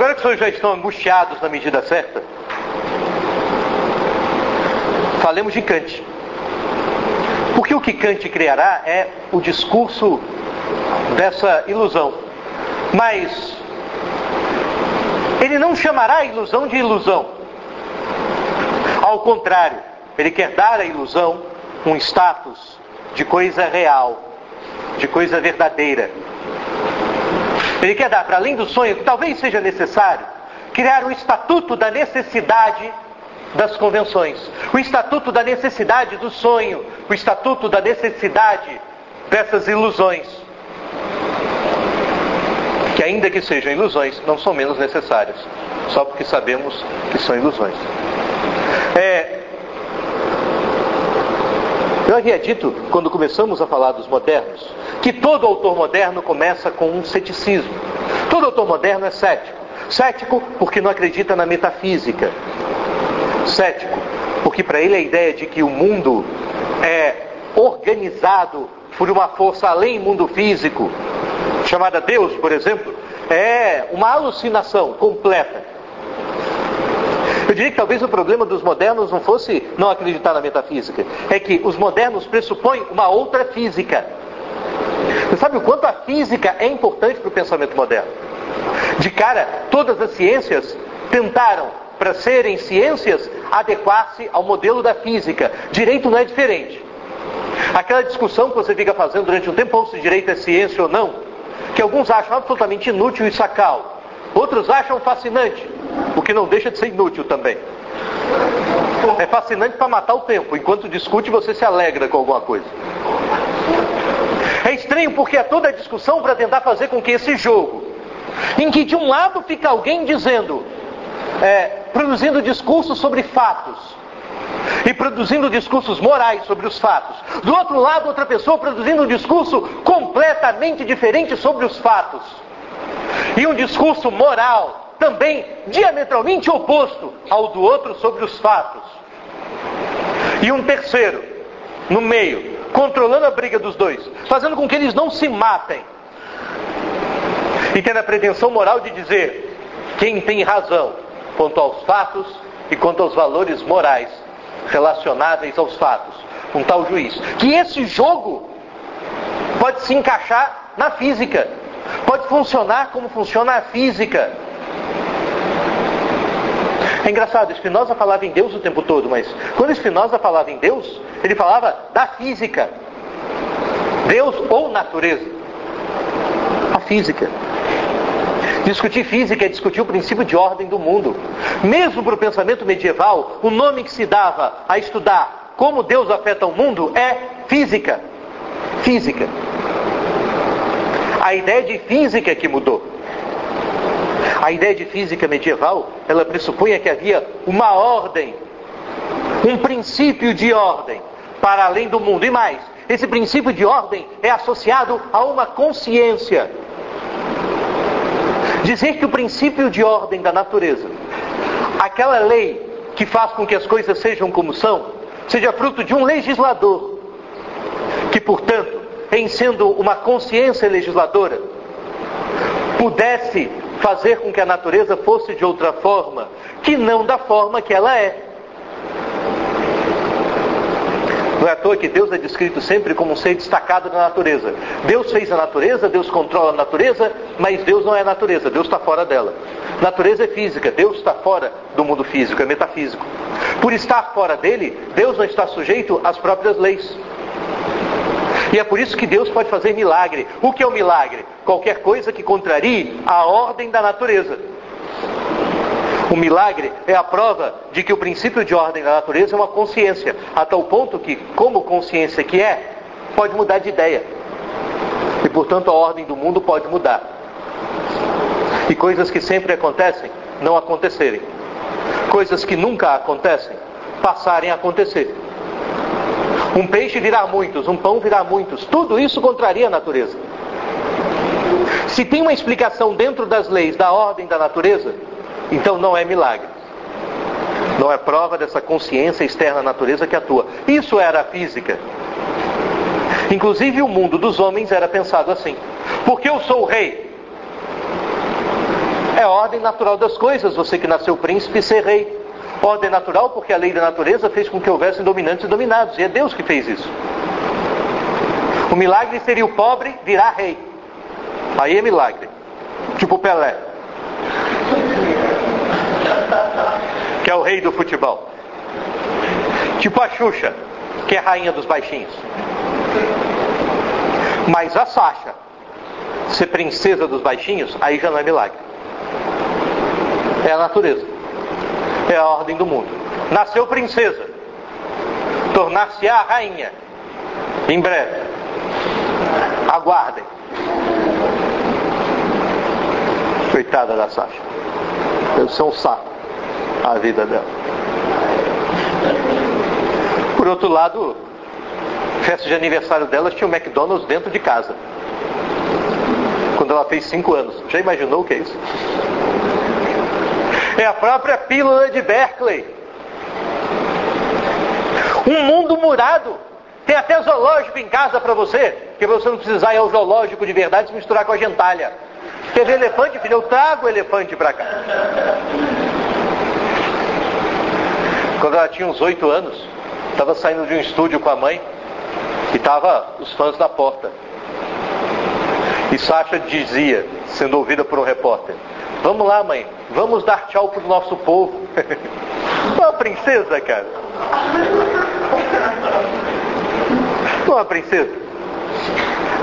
Agora que senhores já estão angustiados na medida certa, falemos de Kant. Porque o que Kant criará é o discurso dessa ilusão. Mas ele não chamará a ilusão de ilusão. Ao contrário, ele quer dar à ilusão um status de coisa real, de coisa verdadeira. Ele quer dar, para além do sonho, que talvez seja necessário, criar um estatuto da necessidade das convenções, o estatuto da necessidade do sonho, o estatuto da necessidade dessas ilusões. Que, ainda que sejam ilusões, não são menos necessárias, só porque sabemos que são ilusões. É, eu havia dito, quando começamos a falar dos modernos, que todo autor moderno começa com um ceticismo. Todo autor moderno é cético. Cético porque não acredita na metafísica. Cético porque para ele a ideia de que o mundo é organizado por uma força além mundo físico, chamada Deus, por exemplo, é uma alucinação completa. Eu diria que talvez o problema dos modernos não fosse não acreditar na metafísica, é que os modernos pressupõem uma outra física. Você sabe o quanto a física é importante para o pensamento moderno? De cara, todas as ciências tentaram, para serem ciências, adequar-se ao modelo da física. Direito não é diferente. Aquela discussão que você fica fazendo durante um tempão se direito é ciência ou não, que alguns acham absolutamente inútil e sacal. Outros acham fascinante, o que não deixa de ser inútil também. É fascinante para matar o tempo. Enquanto discute, você se alegra com alguma coisa. É estranho porque é toda a discussão para tentar fazer com que esse jogo, em que de um lado fica alguém dizendo, é, produzindo discursos sobre fatos, e produzindo discursos morais sobre os fatos. Do outro lado, outra pessoa produzindo um discurso completamente diferente sobre os fatos e um discurso moral também diametralmente oposto ao do outro sobre os fatos. E um terceiro, no meio, controlando a briga dos dois, fazendo com que eles não se matem. E tendo a pretensão moral de dizer quem tem razão quanto aos fatos e quanto aos valores morais relacionáveis aos fatos. Um tal juiz. Que esse jogo pode se encaixar na física Pode funcionar como funciona a física. É engraçado, Spinoza falava em Deus o tempo todo, mas quando Spinoza falava em Deus, ele falava da física. Deus ou natureza. A física. Discutir física é discutir o princípio de ordem do mundo. Mesmo para o pensamento medieval, o nome que se dava a estudar como Deus afeta o mundo é física. Física. A ideia de física que mudou. A ideia de física medieval, ela pressupunha que havia uma ordem, um princípio de ordem para além do mundo. E mais, esse princípio de ordem é associado a uma consciência. Dizer que o princípio de ordem da natureza, aquela lei que faz com que as coisas sejam como são, seja fruto de um legislador, que portanto em sendo uma consciência legisladora, pudesse fazer com que a natureza fosse de outra forma, que não da forma que ela é. Não é à toa que Deus é descrito sempre como um ser destacado na natureza. Deus fez a natureza, Deus controla a natureza, mas Deus não é a natureza, Deus está fora dela. Natureza é física, Deus está fora do mundo físico, é metafísico. Por estar fora dele, Deus não está sujeito às próprias leis. E é por isso que Deus pode fazer milagre. O que é um milagre? Qualquer coisa que contrarie a ordem da natureza. O milagre é a prova de que o princípio de ordem da natureza é uma consciência, a tal ponto que, como consciência que é, pode mudar de ideia. E portanto a ordem do mundo pode mudar. E coisas que sempre acontecem, não acontecerem. Coisas que nunca acontecem, passarem a acontecer. Um peixe virá muitos, um pão virá muitos. Tudo isso contraria a natureza. Se tem uma explicação dentro das leis da ordem da natureza, então não é milagre. Não é prova dessa consciência externa à natureza que atua. Isso era a física. Inclusive o mundo dos homens era pensado assim. Porque eu sou o rei. É ordem natural das coisas, você que nasceu príncipe, ser rei. Ordem natural porque a lei da natureza fez com que houvessem dominantes e dominados, e é Deus que fez isso. O milagre seria o pobre virar rei. Aí é milagre. Tipo Pelé. Que é o rei do futebol. Tipo a Xuxa, que é a rainha dos baixinhos. Mas a Sasha, ser princesa dos baixinhos, aí já não é milagre. É a natureza. É a ordem do mundo. Nasceu princesa. Tornar-se-á rainha. Em breve. Aguardem. Coitada da Sasha. Deve ser um saco a vida dela. Por outro lado, festa de aniversário delas tinha o McDonald's dentro de casa. Quando ela fez 5 anos. Já imaginou o que é isso? É a própria pílula de Berkeley. Um mundo murado. Tem até zoológico em casa para você, que você não precisar ir ao zoológico de verdade se misturar com a gentalha. Ver elefante, filho? Eu trago o elefante para cá. Quando ela tinha uns oito anos, estava saindo de um estúdio com a mãe e tava os fãs na porta. E Sasha dizia, sendo ouvida por um repórter: Vamos lá, mãe, vamos dar tchau pro nosso povo. Uma princesa, cara. Uma princesa.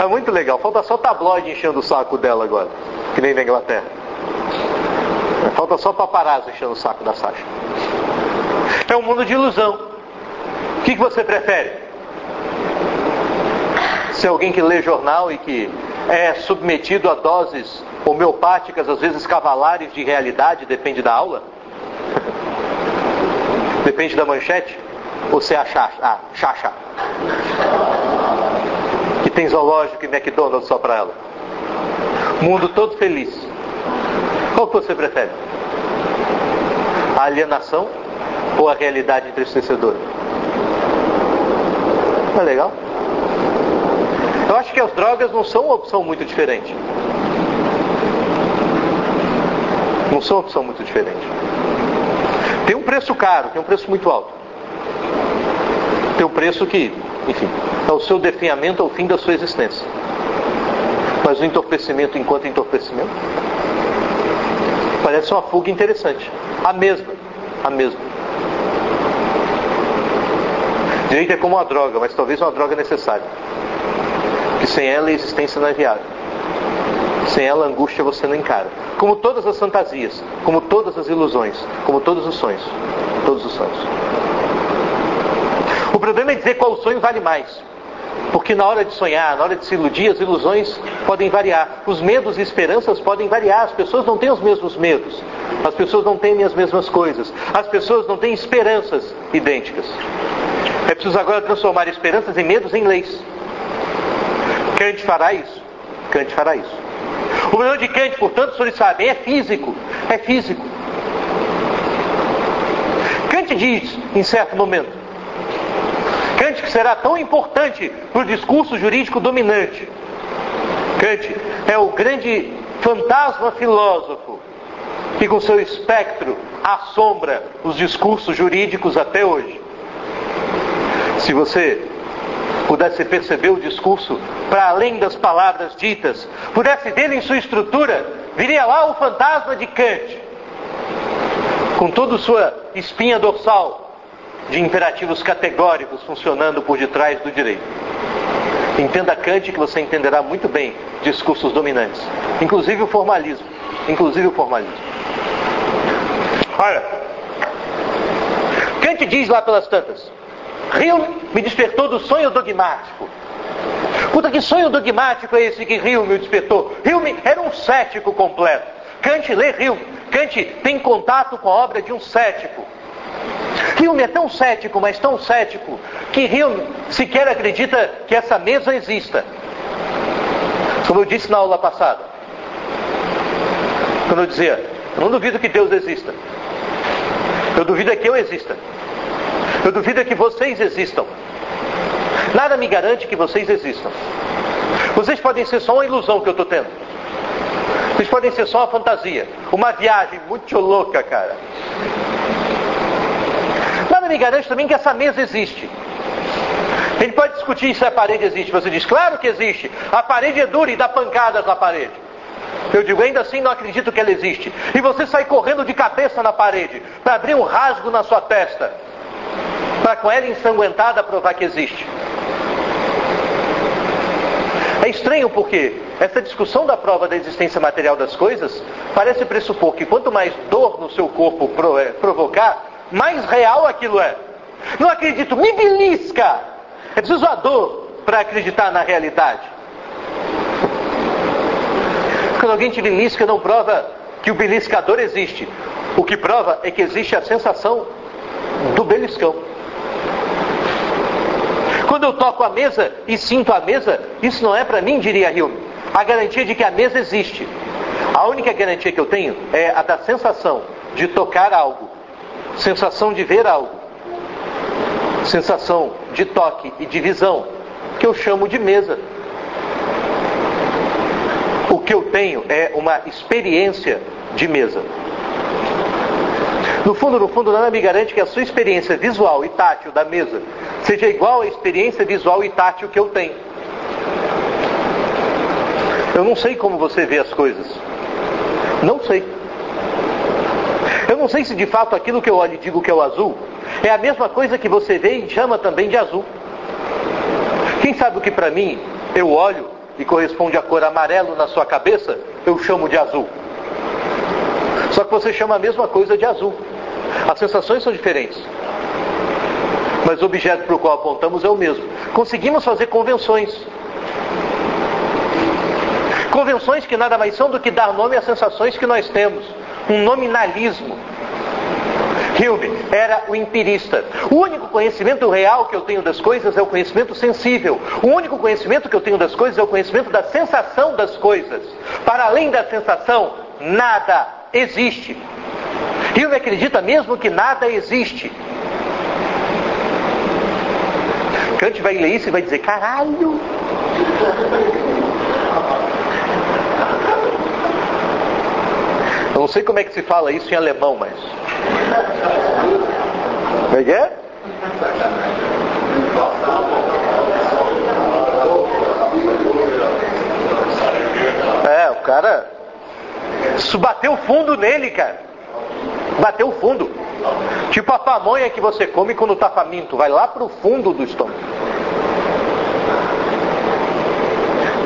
É muito legal. Falta só tabloide enchendo o saco dela agora, que nem na Inglaterra. Falta só paparazzo enchendo o saco da Sasha. É um mundo de ilusão. O que, que você prefere? Ser alguém que lê jornal e que é submetido a doses homeopáticas, às vezes cavalares de realidade, depende da aula? depende da manchete? Ou você é a chacha? Ah, chacha. Que tem zoológico e McDonald's só para ela. Mundo todo feliz. Qual que você prefere? A alienação ou a realidade entristecedora? Não é legal? Eu acho que as drogas não são uma opção muito diferente. Não são opção muito diferente. Tem um preço caro, tem um preço muito alto. Tem um preço que, enfim, é o seu definhamento ao fim da sua existência. Mas o entorpecimento enquanto entorpecimento parece uma fuga interessante. A mesma, a mesma. Direito é como uma droga, mas talvez uma droga necessária. Que sem ela a existência não é viável. Sem ela a angústia você não encara. Como todas as fantasias, como todas as ilusões, como todos os sonhos. Todos os sonhos. O problema é dizer qual sonho vale mais. Porque na hora de sonhar, na hora de se iludir, as ilusões podem variar. Os medos e esperanças podem variar. As pessoas não têm os mesmos medos. As pessoas não temem as mesmas coisas. As pessoas não têm esperanças idênticas. É preciso agora transformar esperanças em medos em leis. Kant fará isso. Kant fará isso. O problema de Kant, portanto, senhores sabem, é físico. É físico. Kant diz, em certo momento, Kant que será tão importante para o discurso jurídico dominante. Kant é o grande fantasma filósofo que com seu espectro assombra os discursos jurídicos até hoje. Se você pudesse perceber o discurso para além das palavras ditas, pudesse ver em sua estrutura, viria lá o fantasma de Kant, com toda sua espinha dorsal de imperativos categóricos funcionando por detrás do direito. Entenda Kant que você entenderá muito bem discursos dominantes, inclusive o formalismo, inclusive o formalismo. Olha, Kant diz lá pelas tantas, Rio me despertou do sonho dogmático. Puta, que sonho dogmático é esse que Rio me despertou? Rio era um cético completo. Kant lê Rio. Kant tem contato com a obra de um cético. Hume é tão cético, mas tão cético, que Hume sequer acredita que essa mesa exista. Como eu disse na aula passada. Quando eu dizia, eu não duvido que Deus exista. Eu duvido é que eu exista. Eu duvido é que vocês existam. Nada me garante que vocês existam. Vocês podem ser só uma ilusão que eu estou tendo. Eles podem ser só uma fantasia, uma viagem muito louca, cara. Nada me garante também que essa mesa existe. A gente pode discutir se a parede existe. Você diz, claro que existe. A parede é dura e dá pancadas na parede. Eu digo, ainda assim não acredito que ela existe. E você sai correndo de cabeça na parede para abrir um rasgo na sua testa, para com ela ensanguentada provar que existe. É estranho porque essa discussão da prova da existência material das coisas parece pressupor que quanto mais dor no seu corpo é, provocar, mais real aquilo é. Não acredito, me belisca! É preciso a dor para acreditar na realidade. Quando alguém te belisca, não prova que o beliscador existe. O que prova é que existe a sensação do beliscão. Quando eu toco a mesa e sinto a mesa, isso não é para mim, diria Hume, a garantia de que a mesa existe. A única garantia que eu tenho é a da sensação de tocar algo, sensação de ver algo sensação de toque e de visão, que eu chamo de mesa. O que eu tenho é uma experiência de mesa. No fundo, no fundo, nada me garante que a sua experiência visual e tátil da mesa seja igual à experiência visual e tátil que eu tenho. Eu não sei como você vê as coisas. Não sei. Eu não sei se de fato aquilo que eu olho e digo que é o azul é a mesma coisa que você vê e chama também de azul. Quem sabe o que para mim eu olho e corresponde à cor amarelo na sua cabeça, eu chamo de azul. Só que você chama a mesma coisa de azul. As sensações são diferentes. Mas o objeto para o qual apontamos é o mesmo. Conseguimos fazer convenções. Convenções que nada mais são do que dar nome às sensações que nós temos. Um nominalismo. Hume era o empirista. O único conhecimento real que eu tenho das coisas é o conhecimento sensível. O único conhecimento que eu tenho das coisas é o conhecimento da sensação das coisas. Para além da sensação, nada existe. Hume acredita mesmo que nada existe. Kant vai ler isso e vai dizer: caralho! Eu não sei como é que se fala isso em alemão, mas. Como é que é? É, o cara. Isso bateu fundo nele, cara. Bateu fundo. Tipo a pamonha que você come quando está faminto. Vai lá pro fundo do estômago.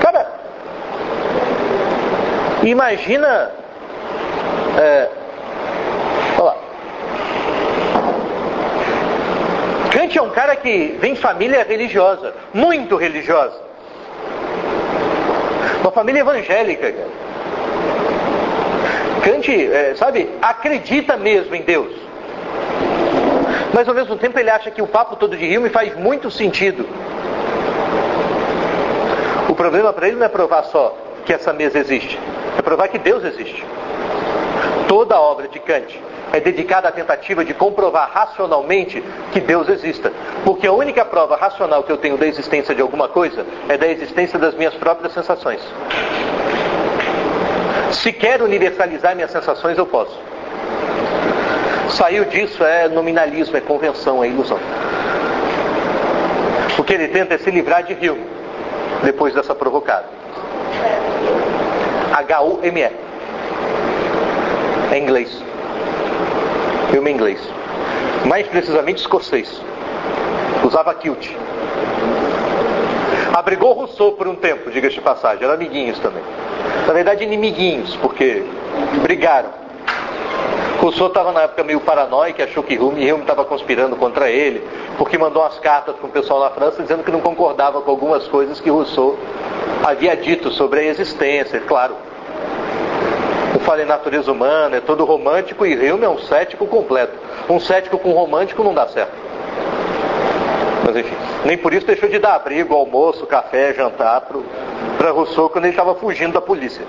Cara, imagina é, olha lá. Kant é um cara que vem de família religiosa, muito religiosa. Uma família evangélica, cara. Kant, é, sabe, acredita mesmo em Deus. Mas ao mesmo tempo ele acha que o papo todo de Rio me faz muito sentido. O problema para ele não é provar só que essa mesa existe, é provar que Deus existe. Toda a obra de Kant é dedicada à tentativa de comprovar racionalmente que Deus exista. Porque a única prova racional que eu tenho da existência de alguma coisa é da existência das minhas próprias sensações. Se quero universalizar minhas sensações, eu posso. Saiu disso é nominalismo, é convenção, é ilusão. O que ele tenta é se livrar de Hume, depois dessa provocada. H-U-M-E é inglês. Filme inglês. Mais precisamente escocês. Usava kilt. Abrigou Rousseau por um tempo, diga-se de passagem. Eram amiguinhos também. Na verdade, inimiguinhos, porque brigaram. Rousseau estava na época meio paranoico, achou que Hume estava conspirando contra ele, porque mandou umas cartas para o pessoal na França dizendo que não concordava com algumas coisas que Rousseau havia dito sobre a existência. Claro, eu falo em natureza humana, é todo romântico e Hume é um cético completo. Um cético com romântico não dá certo. Mas enfim, nem por isso deixou de dar abrigo, almoço, café, jantar para Rousseau quando ele estava fugindo da polícia.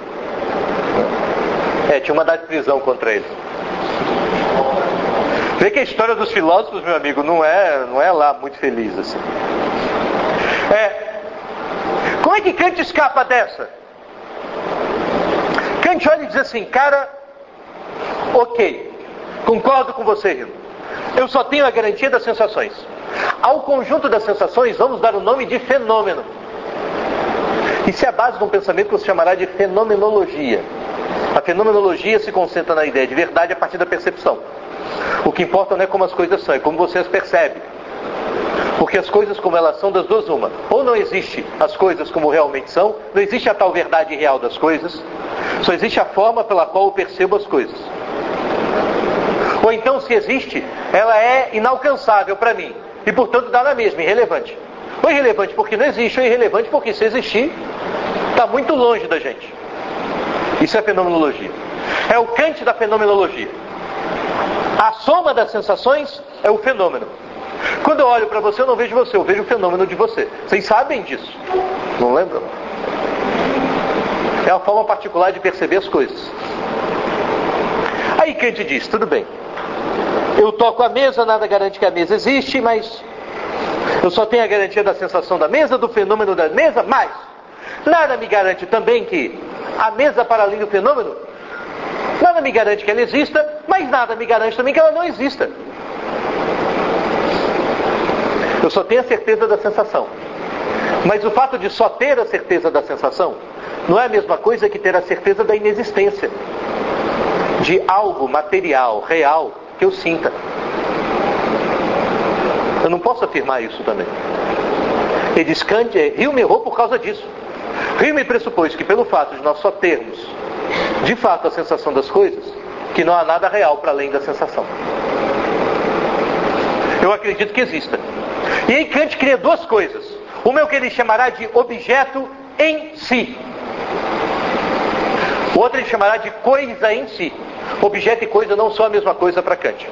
É, tinha uma de prisão contra ele. Vê que a história dos filósofos, meu amigo, não é, não é lá muito feliz assim. É, como é que Kant escapa dessa? Kant olha e diz assim, cara, ok, concordo com você, Rino. Eu só tenho a garantia das sensações. Ao conjunto das sensações, vamos dar o nome de fenômeno. Isso é a base de um pensamento que você chamará de fenomenologia. A fenomenologia se concentra na ideia de verdade a partir da percepção. O que importa não é como as coisas são, é como você as percebe. Porque as coisas como elas são, das duas uma. Ou não existe as coisas como realmente são, não existe a tal verdade real das coisas, só existe a forma pela qual eu percebo as coisas. Ou então, se existe, ela é inalcançável para mim. E portanto dá na mesma, irrelevante. Ou irrelevante porque não existe, ou irrelevante porque se existir, está muito longe da gente. Isso é fenomenologia. É o Kant da fenomenologia. A soma das sensações é o fenômeno. Quando eu olho para você, eu não vejo você, eu vejo o fenômeno de você. Vocês sabem disso? Não lembram? É uma forma particular de perceber as coisas. Aí Kant diz: tudo bem. Eu toco a mesa, nada garante que a mesa existe, mas eu só tenho a garantia da sensação da mesa, do fenômeno da mesa, mas nada me garante também que a mesa para além do fenômeno, nada me garante que ela exista, mas nada me garante também que ela não exista. Eu só tenho a certeza da sensação. Mas o fato de só ter a certeza da sensação não é a mesma coisa que ter a certeza da inexistência de algo material, real, que eu sinta. Eu não posso afirmar isso também. Ele diz Kant, Rio me errou por causa disso. Rio me pressupôs que pelo fato de nós só termos, de fato, a sensação das coisas, que não há nada real para além da sensação. Eu acredito que exista. E aí Kant cria duas coisas. Uma é o que ele chamará de objeto em si. O outro ele chamará de coisa em si. Objeto e coisa não são a mesma coisa para Kant.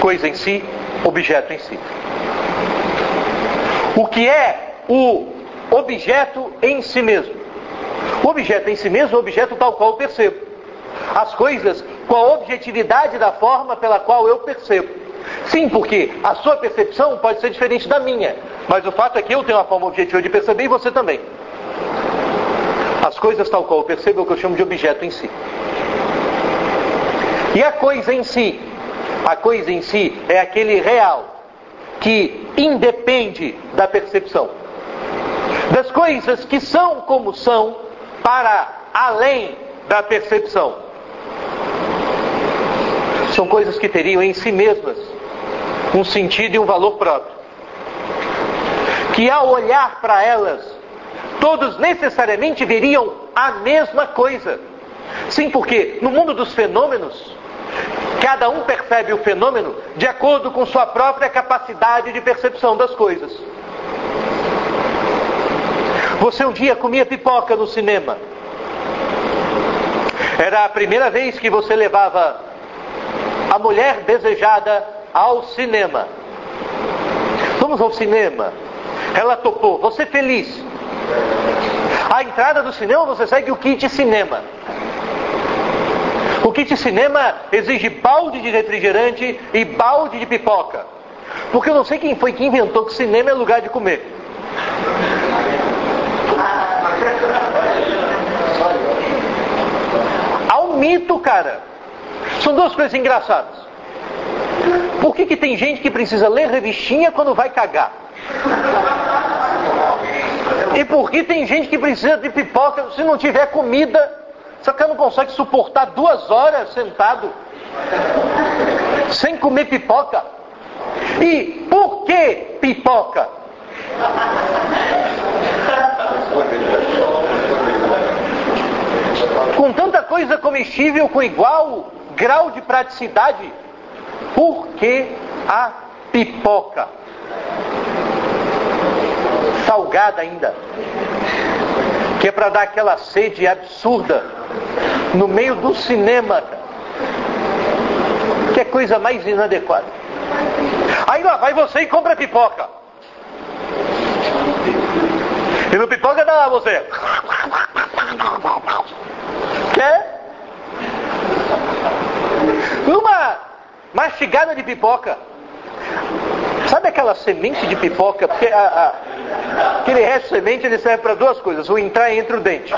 Coisa em si, objeto em si. O que é o objeto em si mesmo? O objeto em si mesmo é o objeto tal qual eu percebo. As coisas com a objetividade da forma pela qual eu percebo. Sim, porque a sua percepção pode ser diferente da minha, mas o fato é que eu tenho uma forma objetiva de perceber e você também. As coisas tal qual eu percebo é o que eu chamo de objeto em si. E a coisa em si? A coisa em si é aquele real que independe da percepção. Das coisas que são como são para além da percepção. São coisas que teriam em si mesmas um sentido e um valor próprio. Que ao olhar para elas todos necessariamente veriam a mesma coisa. Sim, porque no mundo dos fenômenos, cada um percebe o fenômeno de acordo com sua própria capacidade de percepção das coisas. Você um dia comia pipoca no cinema. Era a primeira vez que você levava a mulher desejada ao cinema. Vamos ao cinema. Ela topou. Você feliz. A entrada do cinema você segue o kit cinema. O kit cinema exige balde de refrigerante e balde de pipoca. Porque eu não sei quem foi que inventou que cinema é lugar de comer. Há um mito, cara. São duas coisas engraçadas. Por que, que tem gente que precisa ler revistinha quando vai cagar? E por que tem gente que precisa de pipoca se não tiver comida? Só que não consegue suportar duas horas sentado sem comer pipoca. E por que pipoca? Com tanta coisa comestível com igual grau de praticidade, por que a pipoca? salgada ainda, que é para dar aquela sede absurda no meio do cinema. Que é coisa mais inadequada. Aí lá vai você e compra pipoca. E no pipoca dá lá você. Quer? Numa mastigada de pipoca. Sabe aquela semente de pipoca? Porque a, a Aquele resto de semente ele serve para duas coisas: o entrar entre o dente.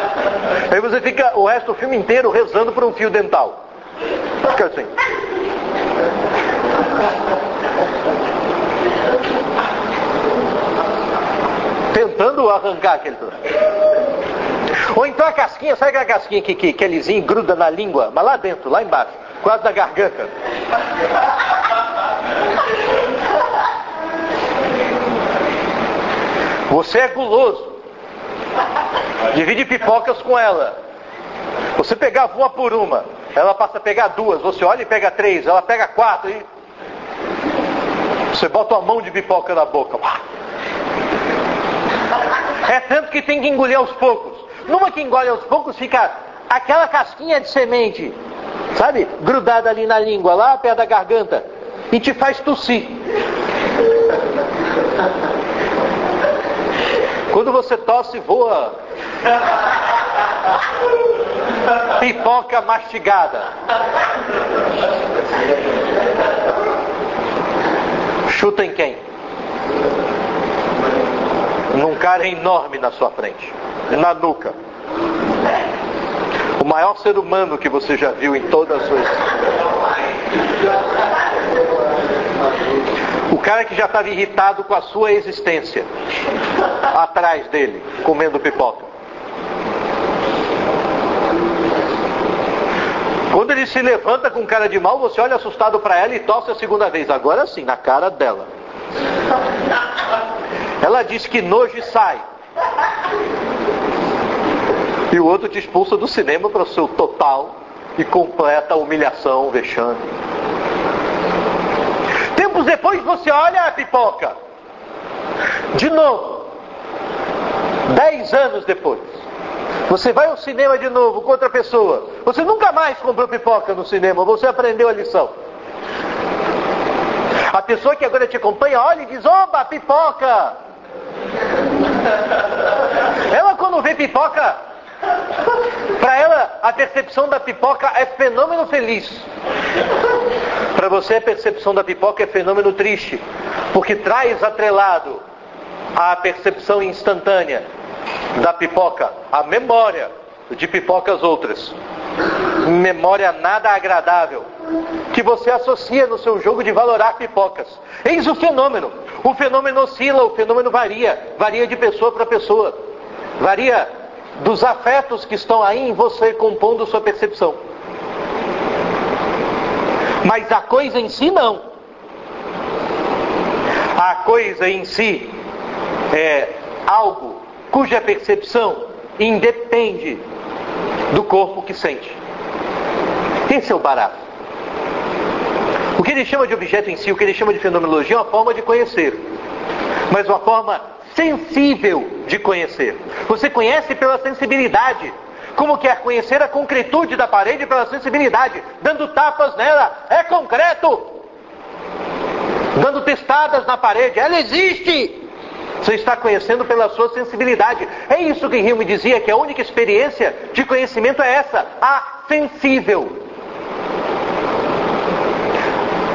Aí você fica o resto do filme inteiro rezando por um fio dental. Fica assim. Tentando arrancar aquele. Ou então a casquinha, sabe aquela casquinha que, que, que lisinha gruda na língua, mas lá dentro, lá embaixo, quase na garganta. Você é guloso. Divide pipocas com ela. Você pegava uma por uma, ela passa a pegar duas. Você olha e pega três, ela pega quatro e você bota uma mão de pipoca na boca. É tanto que tem que engolir aos poucos. Numa que engole aos poucos fica aquela casquinha de semente, sabe? Grudada ali na língua, lá perto da garganta, e te faz tossir. Quando você tosse, voa. Pipoca mastigada. Chuta em quem? Num cara enorme na sua frente, na nuca. O maior ser humano que você já viu em toda a sua O cara que já estava irritado com a sua existência, atrás dele, comendo pipoca. Quando ele se levanta com cara de mal, você olha assustado para ela e tosse a segunda vez. Agora sim, na cara dela. Ela diz que nojo sai. E o outro te expulsa do cinema para o seu total e completa humilhação, vexame. Tempos depois você olha a pipoca. De novo. Dez anos depois. Você vai ao cinema de novo com outra pessoa. Você nunca mais comprou pipoca no cinema. Você aprendeu a lição. A pessoa que agora te acompanha olha e diz: Oba, pipoca! Ela quando vê pipoca, para ela a percepção da pipoca é fenômeno feliz. Para você a percepção da pipoca é fenômeno triste, porque traz atrelado a percepção instantânea da pipoca, a memória de pipocas outras. Memória nada agradável que você associa no seu jogo de valorar pipocas. Eis o fenômeno. O fenômeno oscila, o fenômeno varia, varia de pessoa para pessoa, varia dos afetos que estão aí em você compondo sua percepção. Mas a coisa em si não. A coisa em si é algo cuja percepção independe do corpo que sente. Esse é o barato. O que ele chama de objeto em si, o que ele chama de fenomenologia, é uma forma de conhecer, mas uma forma sensível de conhecer. Você conhece pela sensibilidade, como quer conhecer a concretude da parede pela sensibilidade, dando tapas nela, é concreto. Dando testadas na parede, ela existe. Você está conhecendo pela sua sensibilidade. É isso que Rio me dizia, que a única experiência de conhecimento é essa, a sensível.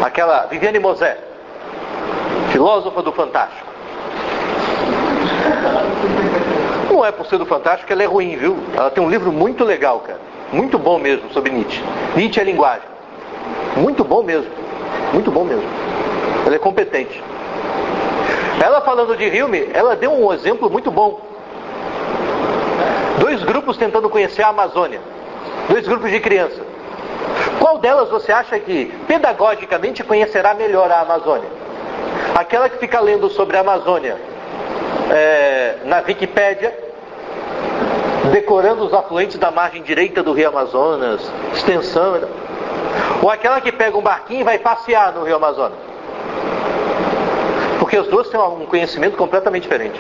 Aquela Viviane Mosé, filósofa do Fantástico. É por ser do Fantástico que ela é ruim, viu? Ela tem um livro muito legal, cara. Muito bom mesmo sobre Nietzsche. Nietzsche é linguagem. Muito bom mesmo. Muito bom mesmo. Ela é competente. Ela falando de Hilme, ela deu um exemplo muito bom. Dois grupos tentando conhecer a Amazônia. Dois grupos de criança. Qual delas você acha que pedagogicamente conhecerá melhor a Amazônia? Aquela que fica lendo sobre a Amazônia é, na Wikipédia, decorando os afluentes da margem direita do Rio Amazonas, extensão. Ou aquela que pega um barquinho e vai passear no Rio Amazonas. Porque as duas têm um conhecimento completamente diferente.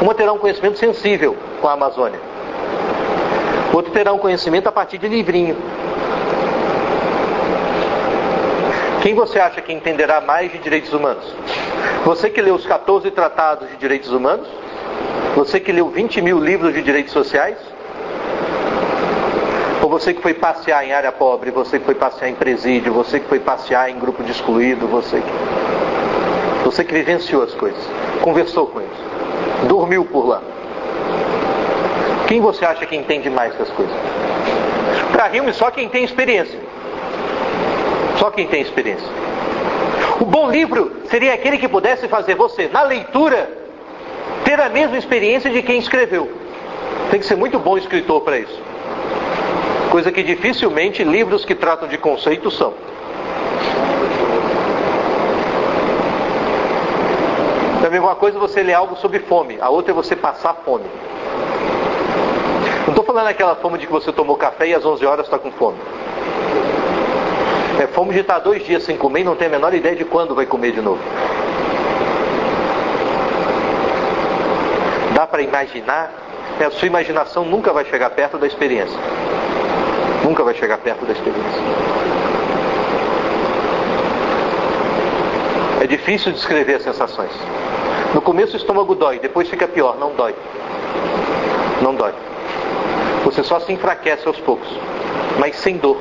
Uma terá um conhecimento sensível com a Amazônia. Outro terá um conhecimento a partir de livrinho. Quem você acha que entenderá mais de direitos humanos? Você que leu os 14 tratados de direitos humanos? Você que leu 20 mil livros de direitos sociais? Ou você que foi passear em área pobre, você que foi passear em presídio, você que foi passear em grupo de excluído, você que, você que vivenciou as coisas, conversou com eles. Dormiu por lá. Quem você acha que entende mais das coisas? Para Hume, só quem tem experiência. Só quem tem experiência. O bom livro seria aquele que pudesse fazer você, na leitura, ter a mesma experiência de quem escreveu. Tem que ser muito bom escritor para isso. Coisa que dificilmente livros que tratam de conceitos são. É a mesma coisa você ler algo sobre fome, a outra é você passar fome. Não estou falando aquela fome de que você tomou café e às 11 horas está com fome. É fome de estar dois dias sem comer e não tem a menor ideia de quando vai comer de novo. Dá para imaginar? É, a sua imaginação nunca vai chegar perto da experiência. Nunca vai chegar perto da experiência. É difícil descrever as sensações. No começo o estômago dói, depois fica pior, não dói. Não dói. Você só se enfraquece aos poucos, mas sem dor.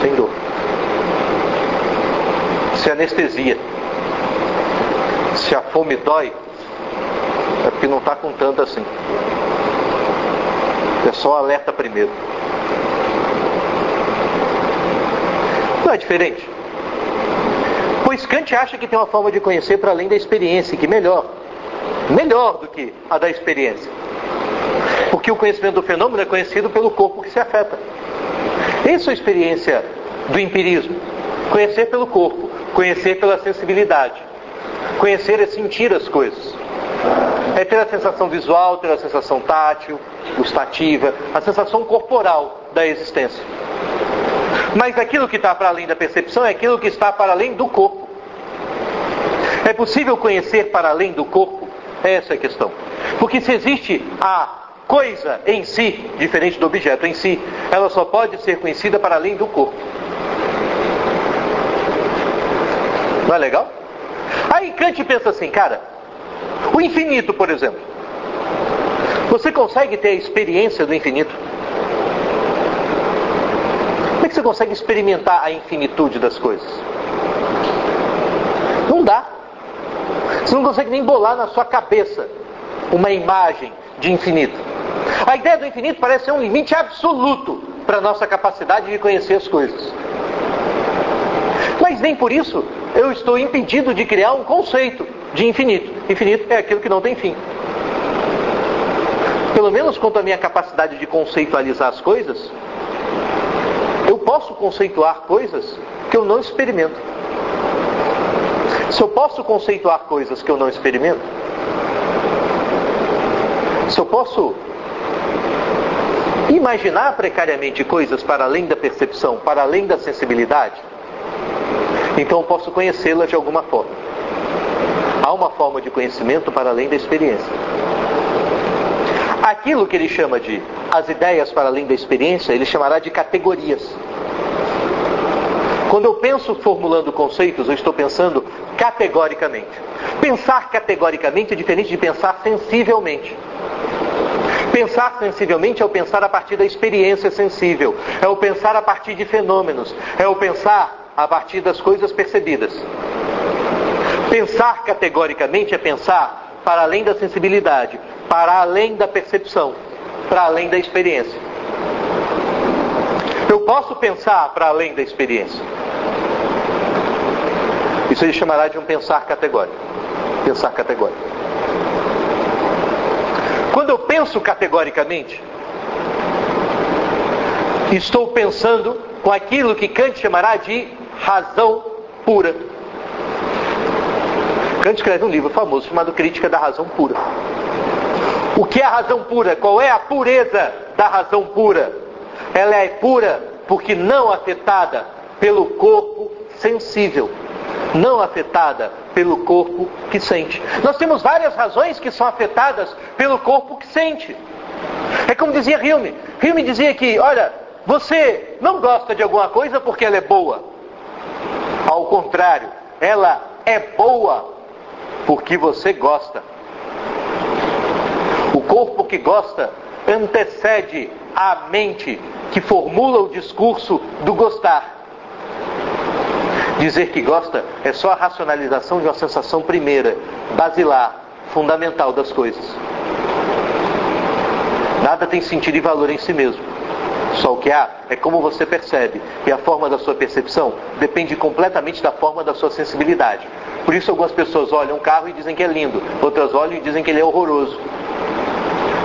sem dor. Se anestesia. Se a fome dói, é porque não está com tanto assim. É só alerta primeiro. Não é diferente. Pois Kant acha que tem uma forma de conhecer para além da experiência, que melhor. Melhor do que a da experiência. Porque o conhecimento do fenômeno é conhecido pelo corpo que se afeta. Essa é a experiência do empirismo. Conhecer pelo corpo, conhecer pela sensibilidade. Conhecer é sentir as coisas. É ter a sensação visual, ter a sensação tátil, gustativa, a sensação corporal da existência. Mas aquilo que está para além da percepção é aquilo que está para além do corpo. É possível conhecer para além do corpo? Essa é a questão. Porque se existe a coisa em si, diferente do objeto em si, ela só pode ser conhecida para além do corpo. Não é legal? Aí Kant pensa assim, cara, o infinito, por exemplo. Você consegue ter a experiência do infinito? Como é que você consegue experimentar a infinitude das coisas? Não dá. Você não consegue nem bolar na sua cabeça uma imagem de infinito. A ideia do infinito parece ser um limite absoluto para a nossa capacidade de conhecer as coisas. Mas nem por isso eu estou impedido de criar um conceito de infinito. Infinito é aquilo que não tem fim. Pelo menos quanto à minha capacidade de conceitualizar as coisas, eu posso conceituar coisas que eu não experimento. Se eu posso conceituar coisas que eu não experimento, se eu posso imaginar precariamente coisas para além da percepção, para além da sensibilidade, então eu posso conhecê-las de alguma forma. Há uma forma de conhecimento para além da experiência. Aquilo que ele chama de as ideias para além da experiência, ele chamará de categorias. Quando eu penso formulando conceitos, eu estou pensando categoricamente. Pensar categoricamente é diferente de pensar sensivelmente. Pensar sensivelmente é o pensar a partir da experiência sensível, é o pensar a partir de fenômenos, é o pensar a partir das coisas percebidas. Pensar categoricamente é pensar para além da sensibilidade, para além da percepção, para além da experiência. Eu posso pensar para além da experiência. Isso ele chamará de um pensar categórico. Pensar categórico. Quando eu penso categoricamente, estou pensando com aquilo que Kant chamará de razão pura. Kant escreve um livro famoso chamado Crítica da Razão Pura. O que é a razão pura? Qual é a pureza da razão pura? Ela é pura porque não afetada pelo corpo sensível não afetada pelo corpo que sente. Nós temos várias razões que são afetadas pelo corpo que sente. É como dizia Hilme. Hilme dizia que, olha, você não gosta de alguma coisa porque ela é boa. Ao contrário, ela é boa porque você gosta. O corpo que gosta antecede a mente que formula o discurso do gostar. Dizer que gosta é só a racionalização de uma sensação primeira, basilar, fundamental das coisas. Nada tem sentido e valor em si mesmo. Só o que há é como você percebe. E a forma da sua percepção depende completamente da forma da sua sensibilidade. Por isso algumas pessoas olham um carro e dizem que é lindo, outras olham e dizem que ele é horroroso.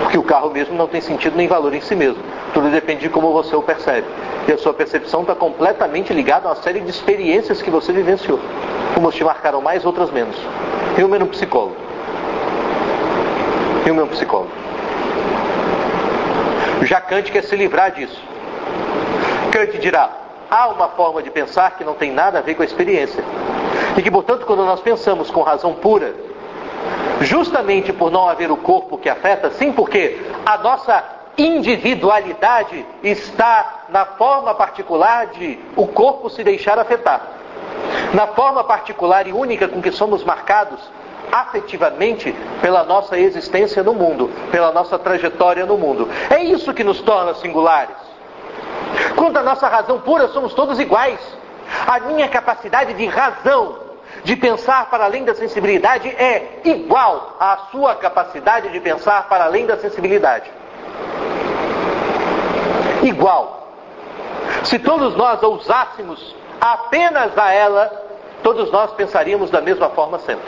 Porque o carro mesmo não tem sentido nem valor em si mesmo. Tudo depende de como você o percebe. E a sua percepção está completamente ligada a uma série de experiências que você vivenciou. Umas te marcaram mais, outras menos. Eu mesmo psicólogo. Eu mesmo psicólogo. Já Kant quer se livrar disso. Kant dirá: há uma forma de pensar que não tem nada a ver com a experiência. E que, portanto, quando nós pensamos com razão pura, justamente por não haver o corpo que afeta, sim, porque a nossa individualidade está na forma particular de o corpo se deixar afetar. Na forma particular e única com que somos marcados afetivamente pela nossa existência no mundo, pela nossa trajetória no mundo. É isso que nos torna singulares. Quanto à nossa razão pura, somos todos iguais. A minha capacidade de razão, de pensar para além da sensibilidade, é igual à sua capacidade de pensar para além da sensibilidade. Igual. Se todos nós a usássemos apenas a ela, todos nós pensaríamos da mesma forma sempre.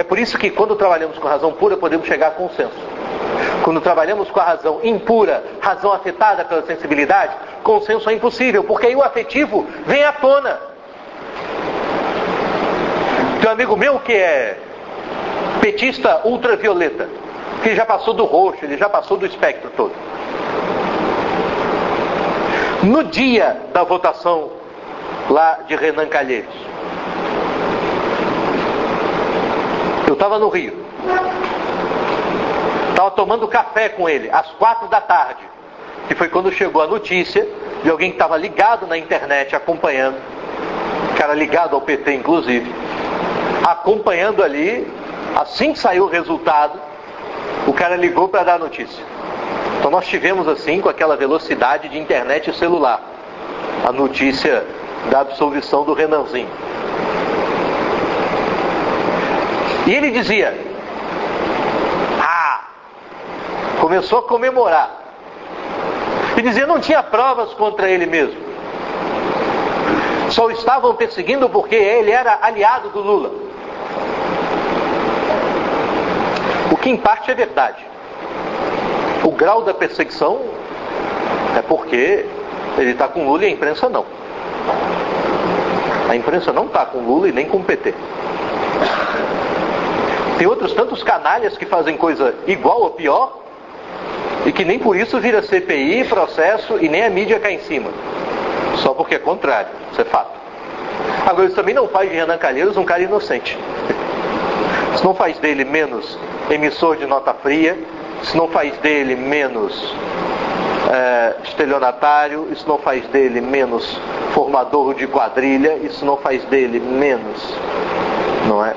É por isso que quando trabalhamos com razão pura podemos chegar a consenso. Quando trabalhamos com a razão impura, razão afetada pela sensibilidade, consenso é impossível, porque aí o afetivo vem à tona. Tem um amigo meu que é petista ultravioleta, que já passou do roxo, ele já passou do espectro todo. No dia da votação lá de Renan Calheiros, Eu estava no Rio. Estava tomando café com ele, às quatro da tarde. Que foi quando chegou a notícia de alguém que estava ligado na internet, acompanhando. Cara ligado ao PT, inclusive. Acompanhando ali, assim que saiu o resultado, o cara ligou para dar a notícia. Então nós tivemos assim, com aquela velocidade de internet e celular, a notícia da absolvição do Renanzinho. E ele dizia: Ah, começou a comemorar. E dizia: Não tinha provas contra ele mesmo. Só o estavam perseguindo porque ele era aliado do Lula. O que em parte é verdade. O grau da perseguição é porque ele está com Lula e a imprensa não. A imprensa não está com Lula e nem com o PT. Tem outros tantos canalhas que fazem coisa igual ou pior e que nem por isso vira CPI, processo e nem a mídia cai em cima. Só porque é contrário, isso é fato. Agora, isso também não faz de Renan Calheiros um cara inocente. Isso não faz dele menos emissor de nota fria, isso não faz dele menos é, estelionatário, isso não faz dele menos formador de quadrilha, isso não faz dele menos, não é?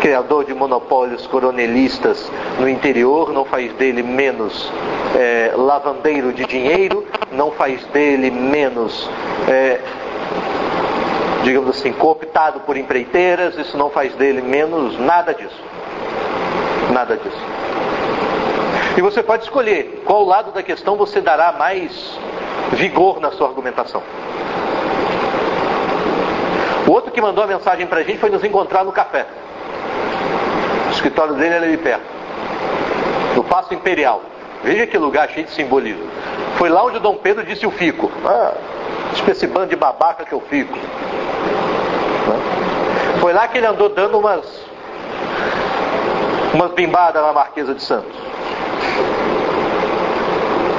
Criador de monopólios coronelistas no interior, não faz dele menos é, lavandeiro de dinheiro, não faz dele menos, é, digamos assim, cooptado por empreiteiras, isso não faz dele menos nada disso. Nada disso. E você pode escolher qual lado da questão você dará mais vigor na sua argumentação. O outro que mandou a mensagem para a gente foi nos encontrar no café. Escritório dele era ali perto. No Passo Imperial. Veja que lugar cheio de simbolismo. Foi lá onde Dom Pedro disse eu fico. Ah, esse bando de babaca que eu fico. Né? Foi lá que ele andou dando umas umas bimbadas na Marquesa de Santos.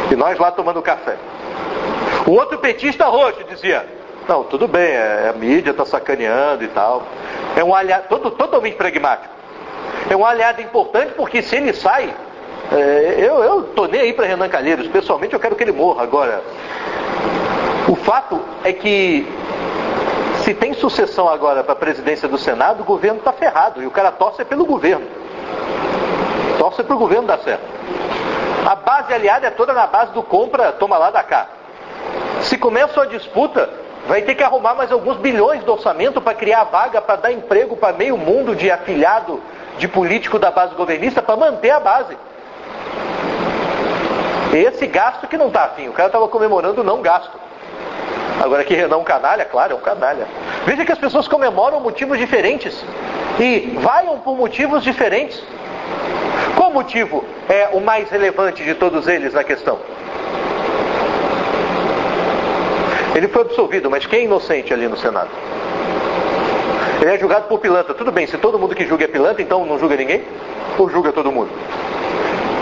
E nós lá tomando café. O outro petista roxo dizia, não, tudo bem, é, a mídia está sacaneando e tal. É um aliado todo, totalmente pragmático. É um aliado importante porque se ele sai, é, eu, tô nem aí para Renan Calheiros, pessoalmente eu quero que ele morra. Agora, o fato é que se tem sucessão agora para a presidência do Senado, o governo está ferrado e o cara torce pelo governo. Torce para o governo dar certo. A base aliada é toda na base do compra, toma lá da cá. Se começa uma disputa, vai ter que arrumar mais alguns bilhões do orçamento para criar vaga, para dar emprego para meio mundo de afiliado de político da base governista, para manter a base. Esse gasto que não está afim. O cara estava comemorando não gasto. Agora que Renan é um canalha, claro, é um canalha. Veja que as pessoas comemoram motivos diferentes e vaiam por motivos diferentes. Qual motivo é o mais relevante de todos eles na questão? Ele foi absolvido, mas quem é inocente ali no Senado? Ele é julgado por pilantra. Tudo bem, se todo mundo que julga é pilantra, então não julga ninguém? Ou julga todo mundo?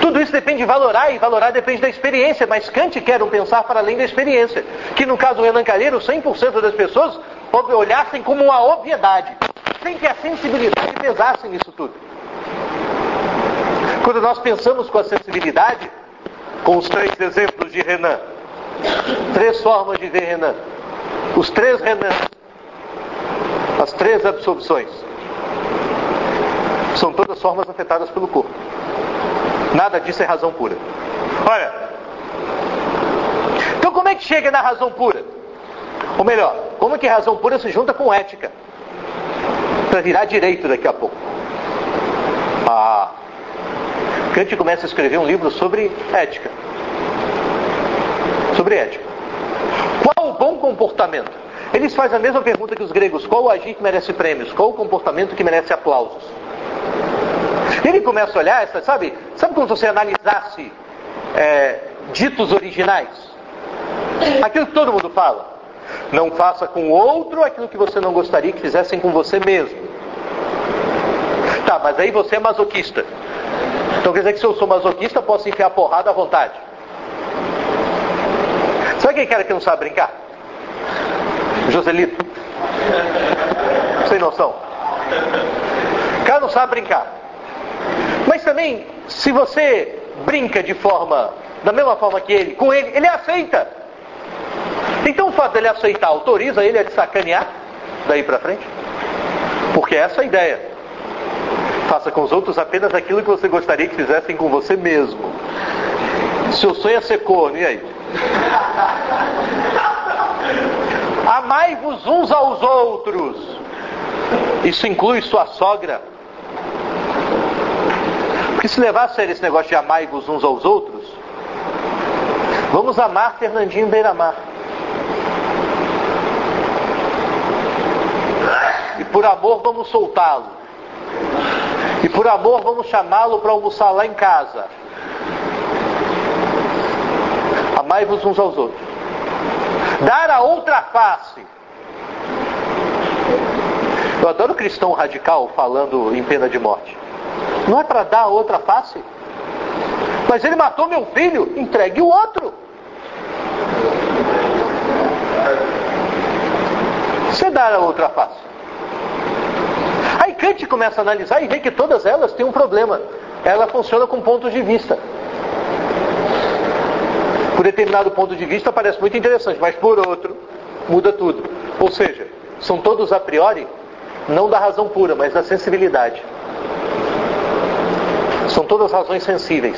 Tudo isso depende de valorar, e valorar depende da experiência, mas Kant quer um pensar para além da experiência. Que no caso do Renan Calheiro, 100% das pessoas olhassem como uma obviedade, sem que a sensibilidade pesasse nisso tudo. Quando nós pensamos com a sensibilidade, com os três exemplos de Renan, três formas de ver Renan, os três Renan, as três absorções, são todas formas afetadas pelo corpo. Nada disso é razão pura. Olha, então como é que chega na razão pura? Ou melhor, como é que razão pura se junta com ética? Para virar direito daqui a pouco. Ah, Kant começa a escrever um livro sobre ética. Sobre ética. Qual o bom comportamento? Eles fazem a mesma pergunta que os gregos: qual o agir que merece prêmios? Qual o comportamento que merece aplausos? Ele começa a olhar, sabe, sabe quando você analisasse é, ditos originais? Aquilo que todo mundo fala. Não faça com outro aquilo que você não gostaria que fizessem com você mesmo. Tá, mas aí você é masoquista. Então quer dizer que se eu sou masoquista, posso enfiar porrada à vontade. Sabe quem cara que não sabe brincar? Joselito. Sem noção. O cara não sabe brincar. Mas também, se você brinca de forma, da mesma forma que ele, com ele, ele aceita. Então o fato dele aceitar autoriza ele a te sacanear daí para frente? Porque essa é a ideia. Faça com os outros apenas aquilo que você gostaria que fizessem com você mesmo. Seu sonho é ser corno, e aí? Amai-vos uns aos outros. Isso inclui sua sogra, porque se levar a sério esse negócio de amai-vos uns aos outros, vamos amar Fernandinho Beiramar. E por amor vamos soltá-lo. E por amor vamos chamá-lo para almoçar lá em casa. Amai-vos uns aos outros. Dar a outra face. Eu adoro cristão radical falando em pena de morte. Não é para dar a outra face. Mas ele matou meu filho, entregue o outro. Você dá a outra face. Aí Kant começa a analisar e vê que todas elas têm um problema. Ela funciona com pontos de vista. Por determinado ponto de vista parece muito interessante, mas por outro muda tudo. Ou seja, são todos a priori não da razão pura, mas da sensibilidade. São todas razões sensíveis.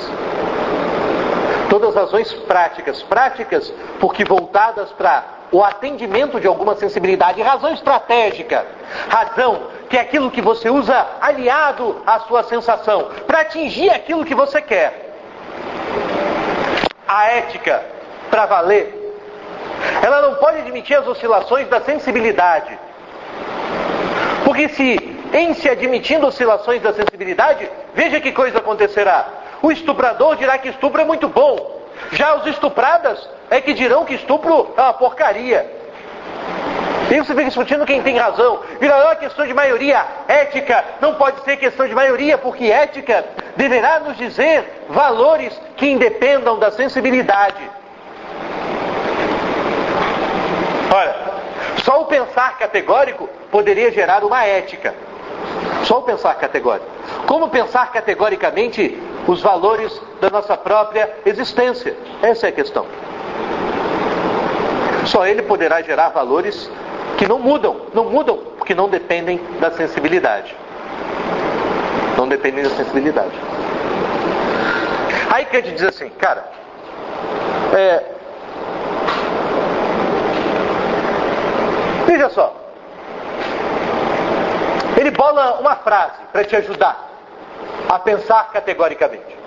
Todas razões práticas. Práticas porque voltadas para o atendimento de alguma sensibilidade. Razão estratégica. Razão que é aquilo que você usa aliado à sua sensação. Para atingir aquilo que você quer. A ética, para valer, ela não pode admitir as oscilações da sensibilidade. Porque se em se admitindo oscilações da sensibilidade, veja que coisa acontecerá. O estuprador dirá que estupro é muito bom. Já os estupradas é que dirão que estupro é uma porcaria. E você fica discutindo quem tem razão. Virá uma questão de maioria. Ética não pode ser questão de maioria, porque ética deverá nos dizer valores que independam da sensibilidade. Olha, só o pensar categórico poderia gerar uma ética. Só o pensar categórico. Como pensar categoricamente os valores da nossa própria existência? Essa é a questão. Só ele poderá gerar valores que não mudam, não mudam, porque não dependem da sensibilidade. Não dependem da sensibilidade. Aí Kant diz assim, cara, é, Veja só. Ele bola uma frase para te ajudar a pensar categoricamente.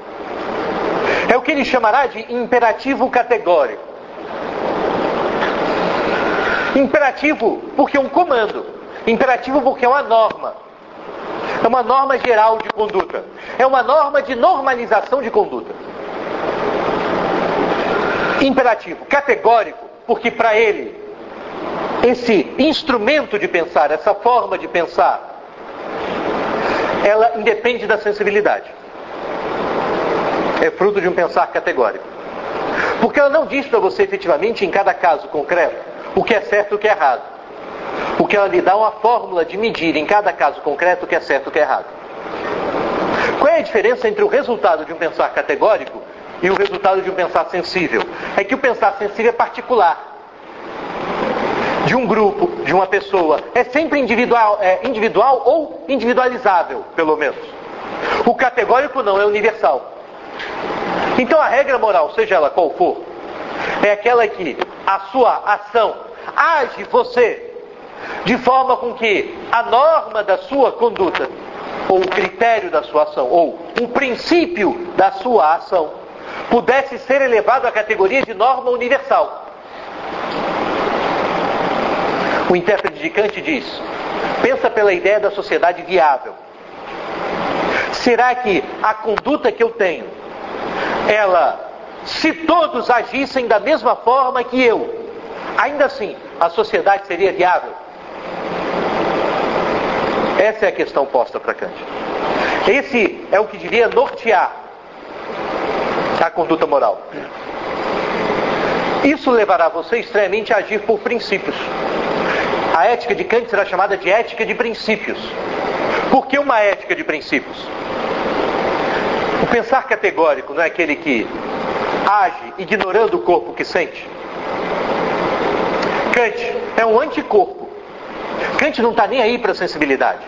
É o que ele chamará de imperativo categórico. Imperativo porque é um comando. Imperativo porque é uma norma. É uma norma geral de conduta. É uma norma de normalização de conduta. Imperativo categórico porque para ele esse instrumento de pensar, essa forma de pensar, ela independe da sensibilidade. É fruto de um pensar categórico. Porque ela não diz para você efetivamente, em cada caso concreto, o que é certo e o que é errado. O que ela lhe dá uma fórmula de medir em cada caso concreto o que é certo e o que é errado. Qual é a diferença entre o resultado de um pensar categórico e o resultado de um pensar sensível? É que o pensar sensível é particular de um grupo, de uma pessoa, é sempre individual, é individual ou individualizável, pelo menos. O categórico não, é universal. Então a regra moral, seja ela qual for, é aquela que a sua ação age você de forma com que a norma da sua conduta, ou o critério da sua ação, ou o princípio da sua ação, pudesse ser elevado à categoria de norma universal. O intérprete de Kant diz: pensa pela ideia da sociedade viável. Será que a conduta que eu tenho, ela, se todos agissem da mesma forma que eu, ainda assim a sociedade seria viável? Essa é a questão posta para Kant. Esse é o que devia nortear a conduta moral. Isso levará você estranhamente a agir por princípios. A ética de Kant será chamada de ética de princípios. Por que uma ética de princípios? O pensar categórico não é aquele que age ignorando o corpo que sente. Kant é um anticorpo. Kant não está nem aí para a sensibilidade.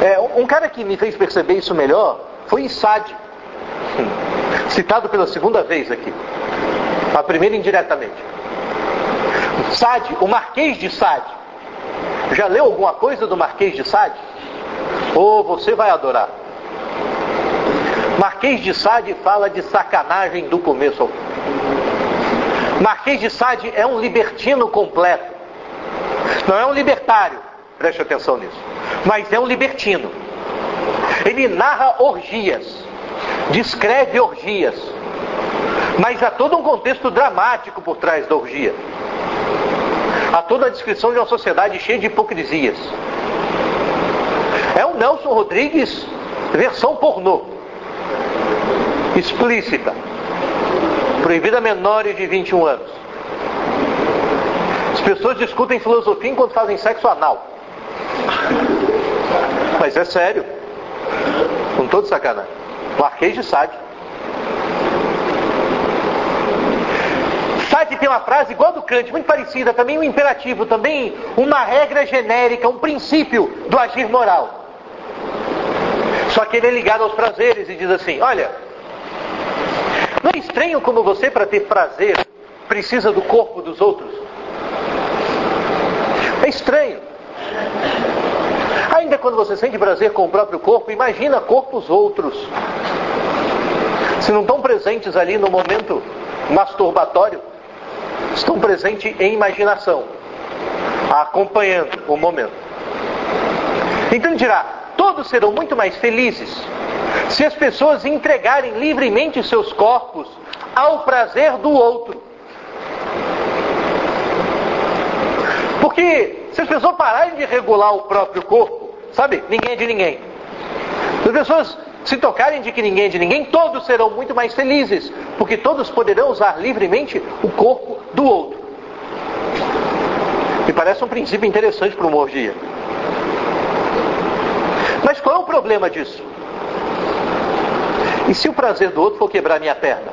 É, um cara que me fez perceber isso melhor foi Sade, citado pela segunda vez aqui. A primeira indiretamente. Sade, o Marquês de Sade. Já leu alguma coisa do Marquês de Sade? Ou oh, você vai adorar. Marquês de Sade fala de sacanagem do começo ao fim. Marquês de Sade é um libertino completo. Não é um libertário, preste atenção nisso. Mas é um libertino. Ele narra orgias, descreve orgias, mas há todo um contexto dramático por trás da orgia. Há toda a descrição de uma sociedade cheia de hipocrisias. É o Nelson Rodrigues versão pornô. Explícita. Proibida a menores de 21 anos. As pessoas discutem filosofia enquanto fazem sexo anal. Mas é sério. Com todo sacanagem. Marquês de Sade. Sartre tem uma frase igual do Kant, muito parecida, também um imperativo, também uma regra genérica, um princípio do agir moral. Só que ele é ligado aos prazeres e diz assim: olha, não é estranho como você, para ter prazer, precisa do corpo dos outros? É estranho. Ainda quando você sente prazer com o próprio corpo, imagina corpos outros. Se não estão presentes ali no momento masturbatório, estão presentes em imaginação, acompanhando o momento. Então dirá: todos serão muito mais felizes se as pessoas entregarem livremente seus corpos ao prazer do outro. Porque se as pessoas pararem de regular o próprio corpo, sabe, ninguém é de ninguém. Se as pessoas se tocarem de que ninguém é de ninguém, todos serão muito mais felizes, porque todos poderão usar livremente o corpo do outro. Me parece um princípio interessante para uma orgia. Mas qual é o problema disso? E se o prazer do outro for quebrar minha perna?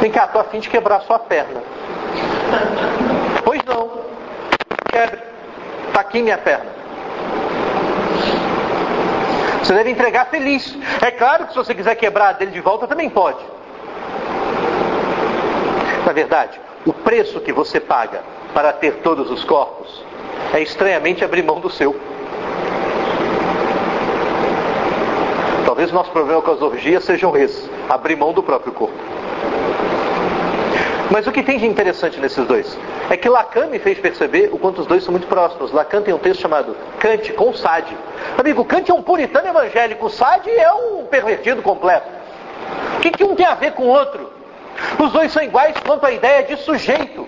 Vem cá, estou afim de quebrar sua perna. Pois não. Quebre. Está aqui minha perna. Você deve entregar feliz. É claro que se você quiser quebrar dele de volta, também pode. Na verdade, o preço que você paga para ter todos os corpos é estranhamente abrir mão do seu. Talvez o nosso problema com as orgias sejam esse, abrir mão do próprio corpo. Mas o que tem de interessante nesses dois é que Lacan me fez perceber o quanto os dois são muito próximos. Lacan tem um texto chamado Kant com Sade. Amigo, Kant é um puritano evangélico, Sade é um pervertido completo. O que, que um tem a ver com o outro? Os dois são iguais quanto à ideia de sujeito.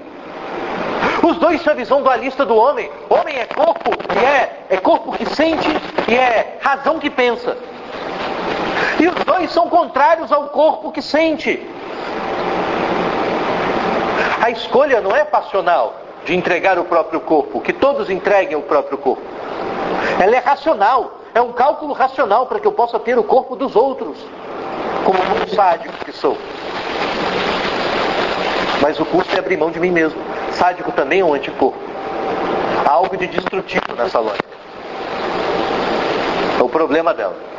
Os dois têm a visão dualista do homem. Homem é corpo e é, é corpo que sente e é razão que pensa. E os dois são contrários ao corpo que sente. A escolha não é passional de entregar o próprio corpo, que todos entreguem o próprio corpo. Ela é racional, é um cálculo racional para que eu possa ter o corpo dos outros, como um sádico que sou. Mas o custo é abrir mão de mim mesmo. Sádico também é um anticorpo. Há algo de destrutivo nessa lógica. É o problema dela.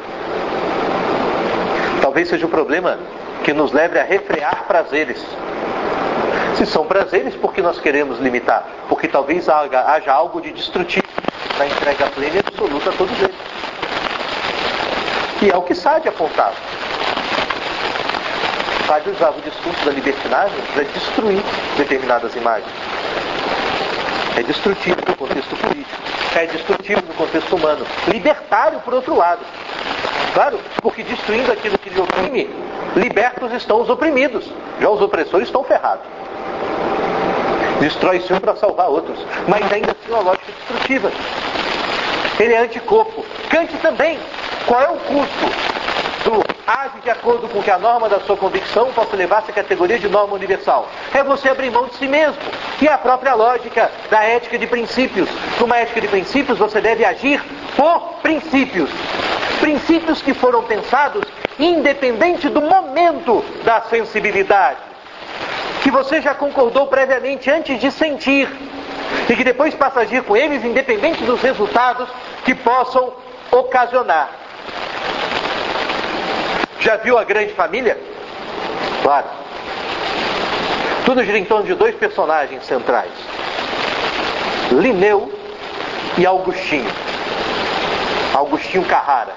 Talvez seja o problema que nos leve a refrear prazeres se são prazeres, porque nós queremos limitar? Porque talvez haja, haja algo de destrutivo na entrega plena e absoluta a todos eles. E é o que Sade apontava. Sade usava o discurso da libertinagem para destruir determinadas imagens. É destrutivo no contexto político, é destrutivo no contexto humano. Libertário, por outro lado. Claro, porque destruindo aquilo que lhe oprime, libertos estão os oprimidos. Já os opressores estão ferrados. Destrói-se um para salvar outros. Mas ainda assim uma lógica destrutiva. Ele é anticorpo. Kant também. Qual é o custo do age de acordo com que a norma da sua convicção possa levar-se à categoria de norma universal? É você abrir mão de si mesmo. E a própria lógica da ética de princípios. Numa ética de princípios, você deve agir por princípios. Princípios que foram pensados independente do momento da sensibilidade que você já concordou previamente antes de sentir e que depois passa a agir com eles, independente dos resultados que possam ocasionar. Já viu a grande família? Claro. Tudo gira em torno de dois personagens centrais: Lineu e Augustinho. Augustinho Carrara.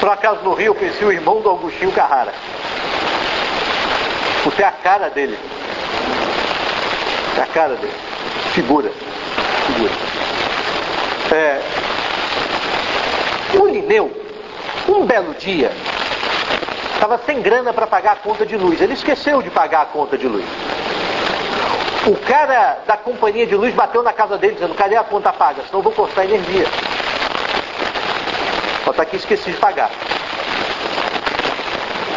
Por acaso no Rio eu conheci o irmão do Augustinho Carrara. Você é a cara dele. É a cara dele. Figura. Figura. É, o Lineu, um belo dia, estava sem grana para pagar a conta de luz. Ele esqueceu de pagar a conta de luz. O cara da companhia de luz bateu na casa dele dizendo, cadê a conta paga? Senão eu vou cortar a energia. Só está aqui esqueci de pagar.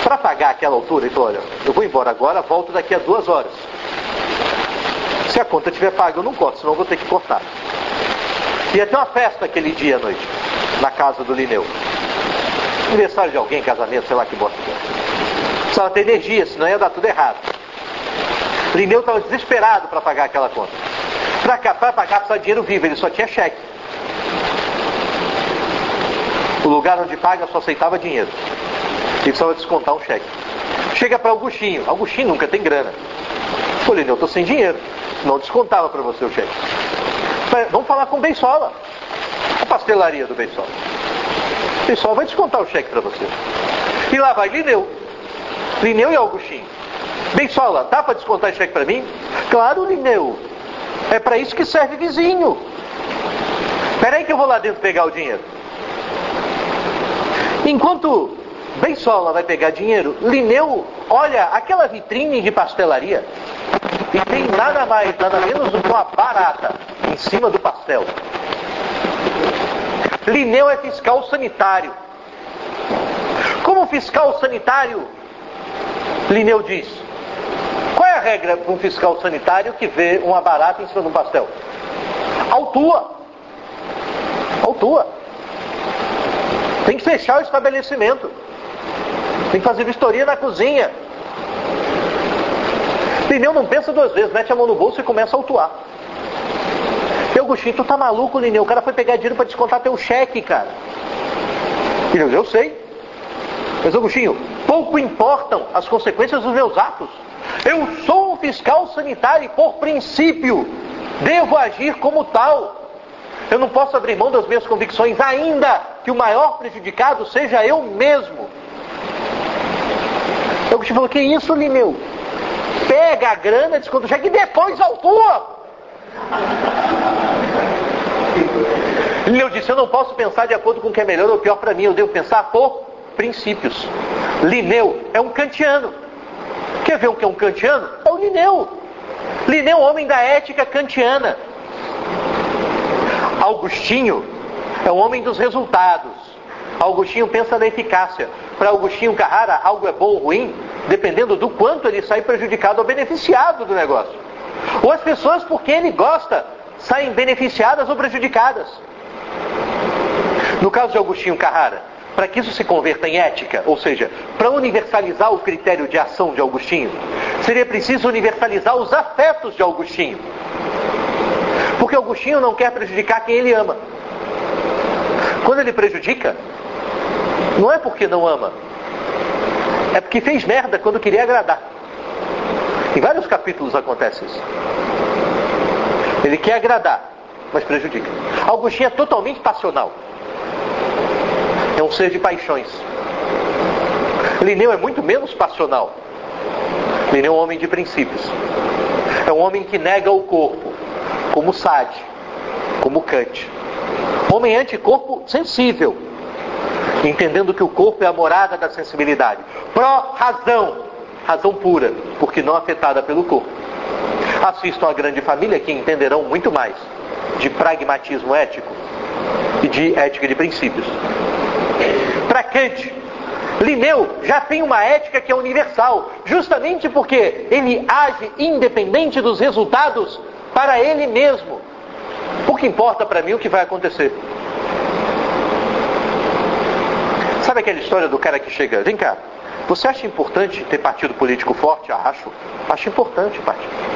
Para pagar aquela altura, ele falou, olha, eu vou embora agora, volto daqui a duas horas. Se a conta estiver paga, eu não corto, senão eu vou ter que cortar. Ia ter uma festa aquele dia à noite, na casa do Lineu. Aniversário de alguém, casamento, sei lá que bosta que é. Precisava ter energia, senão ia dar tudo errado. Lineu estava desesperado para pagar aquela conta. Para pagar, precisava de dinheiro vivo, ele só tinha cheque. O lugar onde paga só aceitava dinheiro. E precisava descontar um cheque. Chega para Augustinho. Augustinho nunca tem grana. Falei, eu estou sem dinheiro. Não descontava para você o cheque. Vamos falar com o Beisola. Pastelaria do Beisola. O vai descontar o cheque para você. E lá vai Lineu. Lineu e Augustinho. Beisola, dá para descontar cheque para mim? Claro, Lineu. É para isso que serve vizinho. Espera aí que eu vou lá dentro pegar o dinheiro. Enquanto Beisola vai pegar dinheiro, Lineu olha aquela vitrine de pastelaria e tem nada mais, nada menos do que uma barata em cima do pastel. Lineu é fiscal sanitário. Como fiscal sanitário, Lineu diz: qual é a regra para um fiscal sanitário que vê uma barata em cima de um pastel? Autua. Autua. Tem que fechar o estabelecimento. Tem que fazer vistoria na cozinha. Lineu não pensa duas vezes, mete a mão no bolso e começa a autuar. E Agostinho, tu tá maluco, Lineu? O cara foi pegar dinheiro para descontar teu cheque, cara. Lineu, eu sei. Mas Agostinho, Pouco importam as consequências dos meus atos. Eu sou um fiscal sanitário e, por princípio, devo agir como tal. Eu não posso abrir mão das minhas convicções, ainda que o maior prejudicado seja eu mesmo. Eu te falou, que isso, Lineu? Pega a grana, desconto cheque e depois autua. Lineu disse, eu não posso pensar de acordo com o que é melhor ou pior para mim, eu devo pensar por princípios. Lineu é um kantiano. Quer ver o que é um kantiano? É o Lineu. Lineu, homem da ética kantiana. Augustinho é um homem dos resultados. Augustinho pensa na eficácia. Para Augustinho Carrara, algo é bom ou ruim, dependendo do quanto ele sai prejudicado ou beneficiado do negócio. Ou as pessoas, porque ele gosta, saem beneficiadas ou prejudicadas. No caso de Augustinho Carrara, para que isso se converta em ética, ou seja, para universalizar o critério de ação de Augustinho, seria preciso universalizar os afetos de Augustinho. Porque Augustinho não quer prejudicar quem ele ama. Quando ele prejudica, não é porque não ama, é porque fez merda quando queria agradar. Em vários capítulos acontece isso. Ele quer agradar, mas prejudica. Augustinho é totalmente passional. É um ser de paixões. Lineu é muito menos passional. Lineu é um homem de princípios. É um homem que nega o corpo, como Sade, como Kant. Homem anticorpo sensível, entendendo que o corpo é a morada da sensibilidade. Pró-razão, razão pura, porque não afetada pelo corpo. Assistam a grande família que entenderão muito mais de pragmatismo ético e de ética de princípios. Para Kant, Linneu já tem uma ética que é universal, justamente porque ele age independente dos resultados para ele mesmo. O que importa para mim é o que vai acontecer. Sabe aquela história do cara que chega, vem cá, você acha importante ter partido político forte? Acho. Acho importante partido.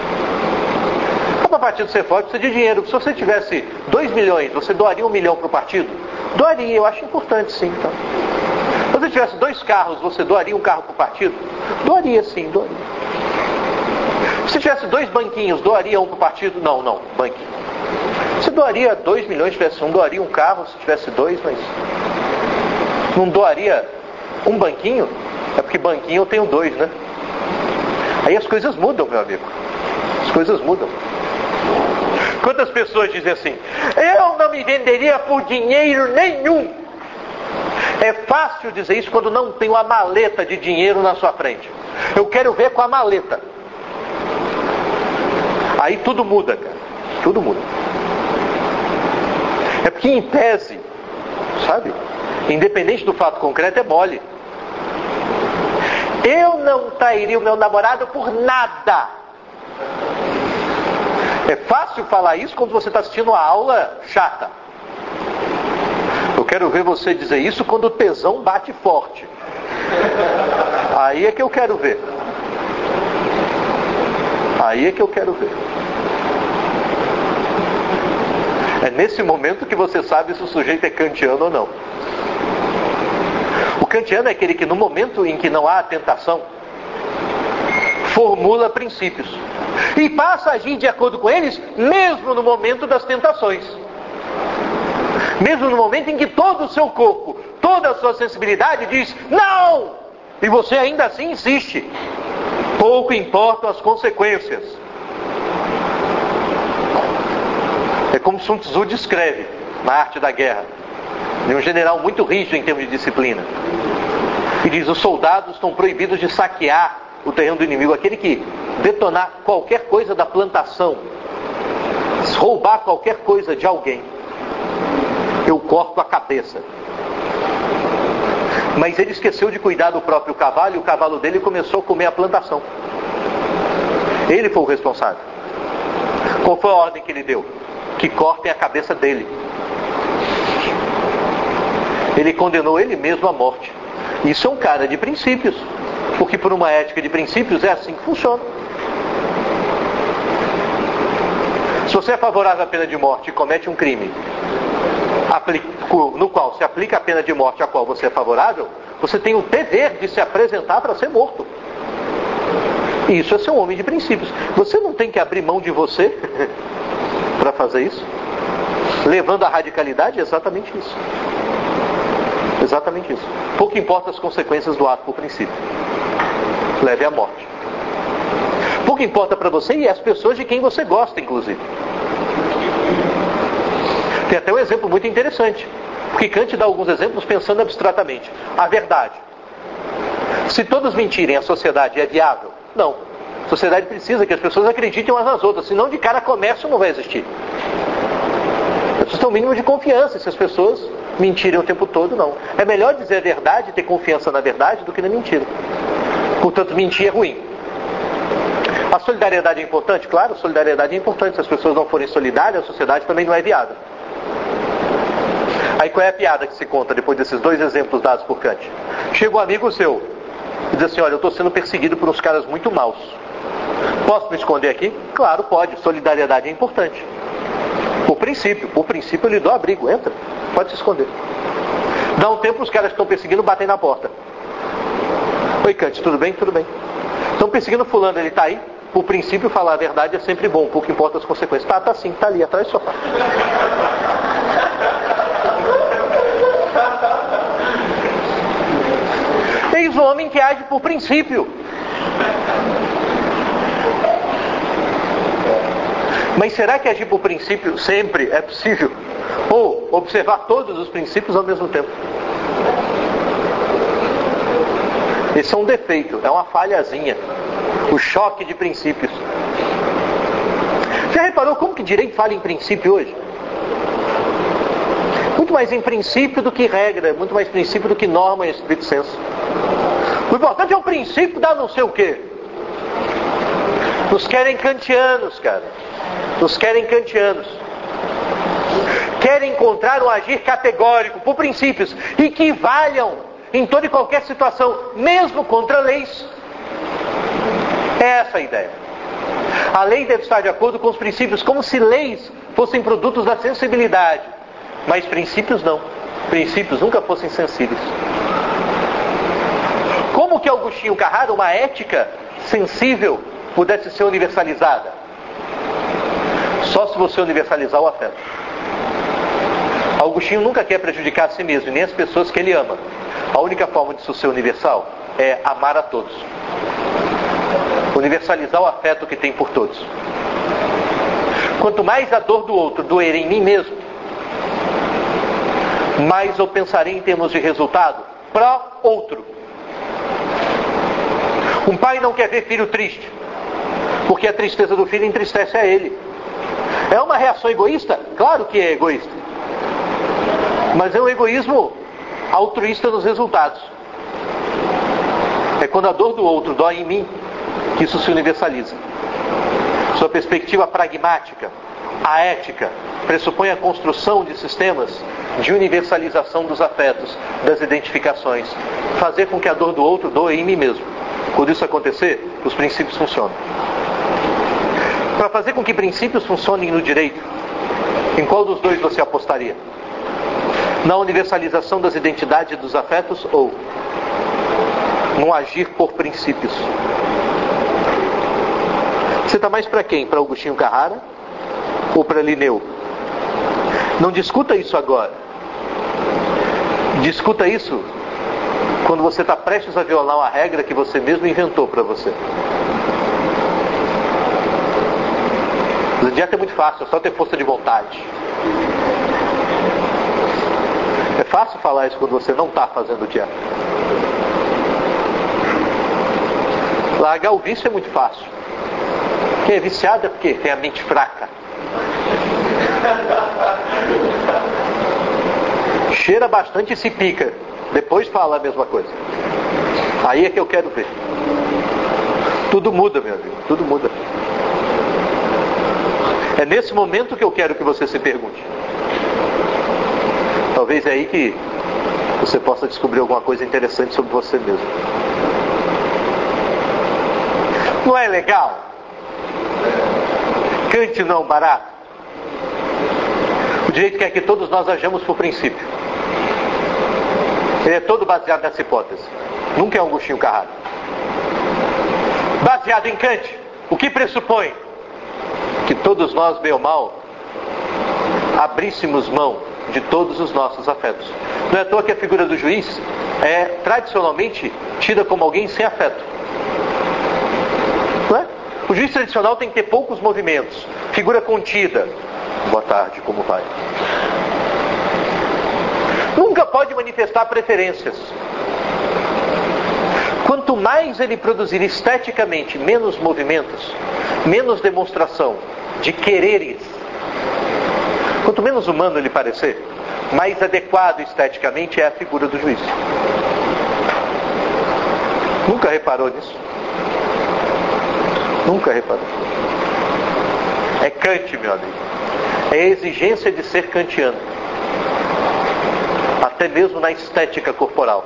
Para o partido ser forte precisa de dinheiro. Se você tivesse 2 milhões, você doaria um milhão para o partido? Doaria, eu acho importante sim. Então. Se você tivesse dois carros, você doaria um carro para o partido? Doaria sim, doaria. Se tivesse dois banquinhos, doaria um para o partido? Não, não, banquinho. Você doaria 2 milhões se tivesse um, doaria um carro se tivesse dois, mas não doaria um banquinho? É porque banquinho eu tenho dois, né? Aí as coisas mudam, meu amigo. As coisas mudam. Quantas pessoas dizem assim, eu não me venderia por dinheiro nenhum. É fácil dizer isso quando não tem uma maleta de dinheiro na sua frente. Eu quero ver com a maleta. Aí tudo muda, cara. Tudo muda. É porque em tese, sabe? Independente do fato concreto, é mole. Eu não trairia o meu namorado por nada. É fácil falar isso quando você está assistindo uma aula chata. Eu quero ver você dizer isso quando o tesão bate forte. Aí é que eu quero ver. Aí é que eu quero ver. É nesse momento que você sabe se o sujeito é kantiano ou não. O kantiano é aquele que no momento em que não há tentação, formula princípios e passa a agir de acordo com eles, mesmo no momento das tentações. Mesmo no momento em que todo o seu corpo, toda a sua sensibilidade diz não! E você ainda assim insiste. Pouco importam as consequências. É como Sun Tzu descreve na arte da guerra. É um general muito rígido em termos de disciplina. E diz: os soldados estão proibidos de saquear o terreno do inimigo. Aquele que detonar qualquer coisa da plantação, roubar qualquer coisa de alguém, eu corto a cabeça. Mas ele esqueceu de cuidar do próprio cavalo e o cavalo dele começou a comer a plantação. Ele foi o responsável. Qual foi a ordem que ele deu? Que cortem a cabeça dele. Ele condenou ele mesmo à morte. Isso é um cara de princípios. Porque por uma ética de princípios é assim que funciona. Se você é favorável à pena de morte e comete um crime, no qual se aplica a pena de morte a qual você é favorável, você tem o dever de se apresentar para ser morto. Isso é ser um homem de princípios. Você não tem que abrir mão de você para fazer isso. Levando a radicalidade, é exatamente isso. Exatamente isso. Pouco importa as consequências do ato por princípio. Leve à morte. Pouco importa para você e as pessoas de quem você gosta, inclusive. Tem até um exemplo muito interessante. Porque Kant dá alguns exemplos pensando abstratamente. A verdade. Se todos mentirem, a sociedade é viável? Não. A sociedade precisa que as pessoas acreditem umas nas outras, senão de cara comércio não vai existir. As pessoas um mínimo de confiança se as pessoas mentirem o tempo todo, não. É melhor dizer a verdade e ter confiança na verdade do que na mentira. Portanto, mentir é ruim. A solidariedade é importante? Claro, a solidariedade é importante. Se as pessoas não forem solidárias, a sociedade também não é viável. Aí qual é a piada que se conta depois desses dois exemplos dados por Kant? Chega um amigo seu e diz assim, olha, eu estou sendo perseguido por uns caras muito maus. Posso me esconder aqui? Claro, pode. Solidariedade é importante. Por princípio, por princípio eu lhe dou abrigo, entra, pode se esconder. Dá um tempo, os caras que estão perseguindo batem na porta. Oi, Kant, tudo bem? Tudo bem. Estão perseguindo fulano, ele está aí? Por princípio, falar a verdade é sempre bom, pouco importa as consequências. Tá, tá sim, tá ali, atrás do sofá. Eis o homem que age por princípio. Mas será que agir por princípio sempre é possível? Ou observar todos os princípios ao mesmo tempo? Esse é um defeito, é uma falhazinha. O choque de princípios. Já reparou como que direito fala em princípio hoje? Muito mais em princípio do que regra, muito mais princípio do que norma em Espírito senso. O importante é o princípio da não sei o quê. Nos querem kantianos, cara. Nos querem kantianos. Querem encontrar um agir categórico por princípios e que valham em toda e qualquer situação, mesmo contra leis. É essa a ideia. A lei deve estar de acordo com os princípios, como se leis fossem produtos da sensibilidade. Mas princípios não. Princípios nunca fossem sensíveis. Como que Agostinho Carrara, uma ética sensível, pudesse ser universalizada? Só se você universalizar o afeto. Augustinho nunca quer prejudicar a si mesmo, nem as pessoas que ele ama. A única forma de isso ser universal é amar a todos. Universalizar o afeto que tem por todos. Quanto mais a dor do outro doer em mim mesmo, mais eu pensarei em termos de resultado pró outro. Um pai não quer ver filho triste, porque a tristeza do filho entristece a ele. É uma reação egoísta? Claro que é egoísta. Mas é um egoísmo altruísta nos resultados. É quando a dor do outro dói em mim que isso se universaliza. Sua perspectiva pragmática, a ética, pressupõe a construção de sistemas de universalização dos afetos, das identificações, fazer com que a dor do outro doe em mim mesmo. Quando isso acontecer, os princípios funcionam. Para fazer com que princípios funcionem no direito, em qual dos dois você apostaria? Na universalização das identidades e dos afetos ou no agir por princípios? Você está mais para quem? Para Augustinho Carrara ou para Linneu? Não discuta isso agora. Discuta isso quando você está prestes a violar uma regra que você mesmo inventou para você. O dieta é muito fácil, é só ter força de vontade. É fácil falar isso quando você não está fazendo dieta. Largar o vício é muito fácil. Quem é viciado é porque tem a mente fraca. Cheira bastante e se pica. Depois fala a mesma coisa. Aí é que eu quero ver. Tudo muda, meu amigo. Tudo muda. É nesse momento que eu quero que você se pergunte. Talvez é aí que você possa descobrir alguma coisa interessante sobre você mesmo. Não é legal? Cante não barato. O direito quer que todos nós ajamos por princípio. Ele é todo baseado nessa hipótese. Nunca é um Agostinho Carrado. Baseado em Kant, o que pressupõe? Que todos nós, bem ou mal, abríssemos mão de todos os nossos afetos. Não é à toa que a figura do juiz é tradicionalmente tida como alguém sem afeto. O juiz tradicional tem que ter poucos movimentos, figura contida. Boa tarde, como vai? Nunca pode manifestar preferências. Quanto mais ele produzir esteticamente menos movimentos, menos demonstração de quereres, quanto menos humano ele parecer, mais adequado esteticamente é a figura do juiz. Nunca reparou nisso? Nunca reparou. É Kant, meu amigo. É a exigência de ser kantiano. Até mesmo na estética corporal.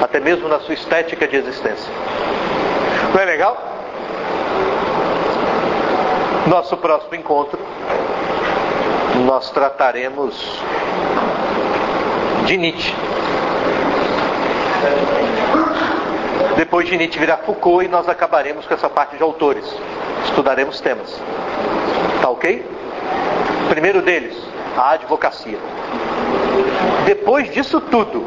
Até mesmo na sua estética de existência. Não é legal? Nosso próximo encontro, nós trataremos de Nietzsche. Depois de Nietzsche virá Foucault e nós acabaremos com essa parte de autores. Estudaremos temas. Tá ok? Primeiro deles, a advocacia. Depois disso tudo,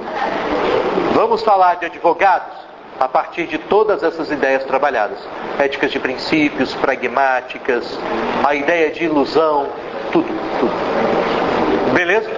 vamos falar de advogados a partir de todas essas ideias trabalhadas. Éticas de princípios, pragmáticas, a ideia de ilusão, tudo, tudo. Beleza?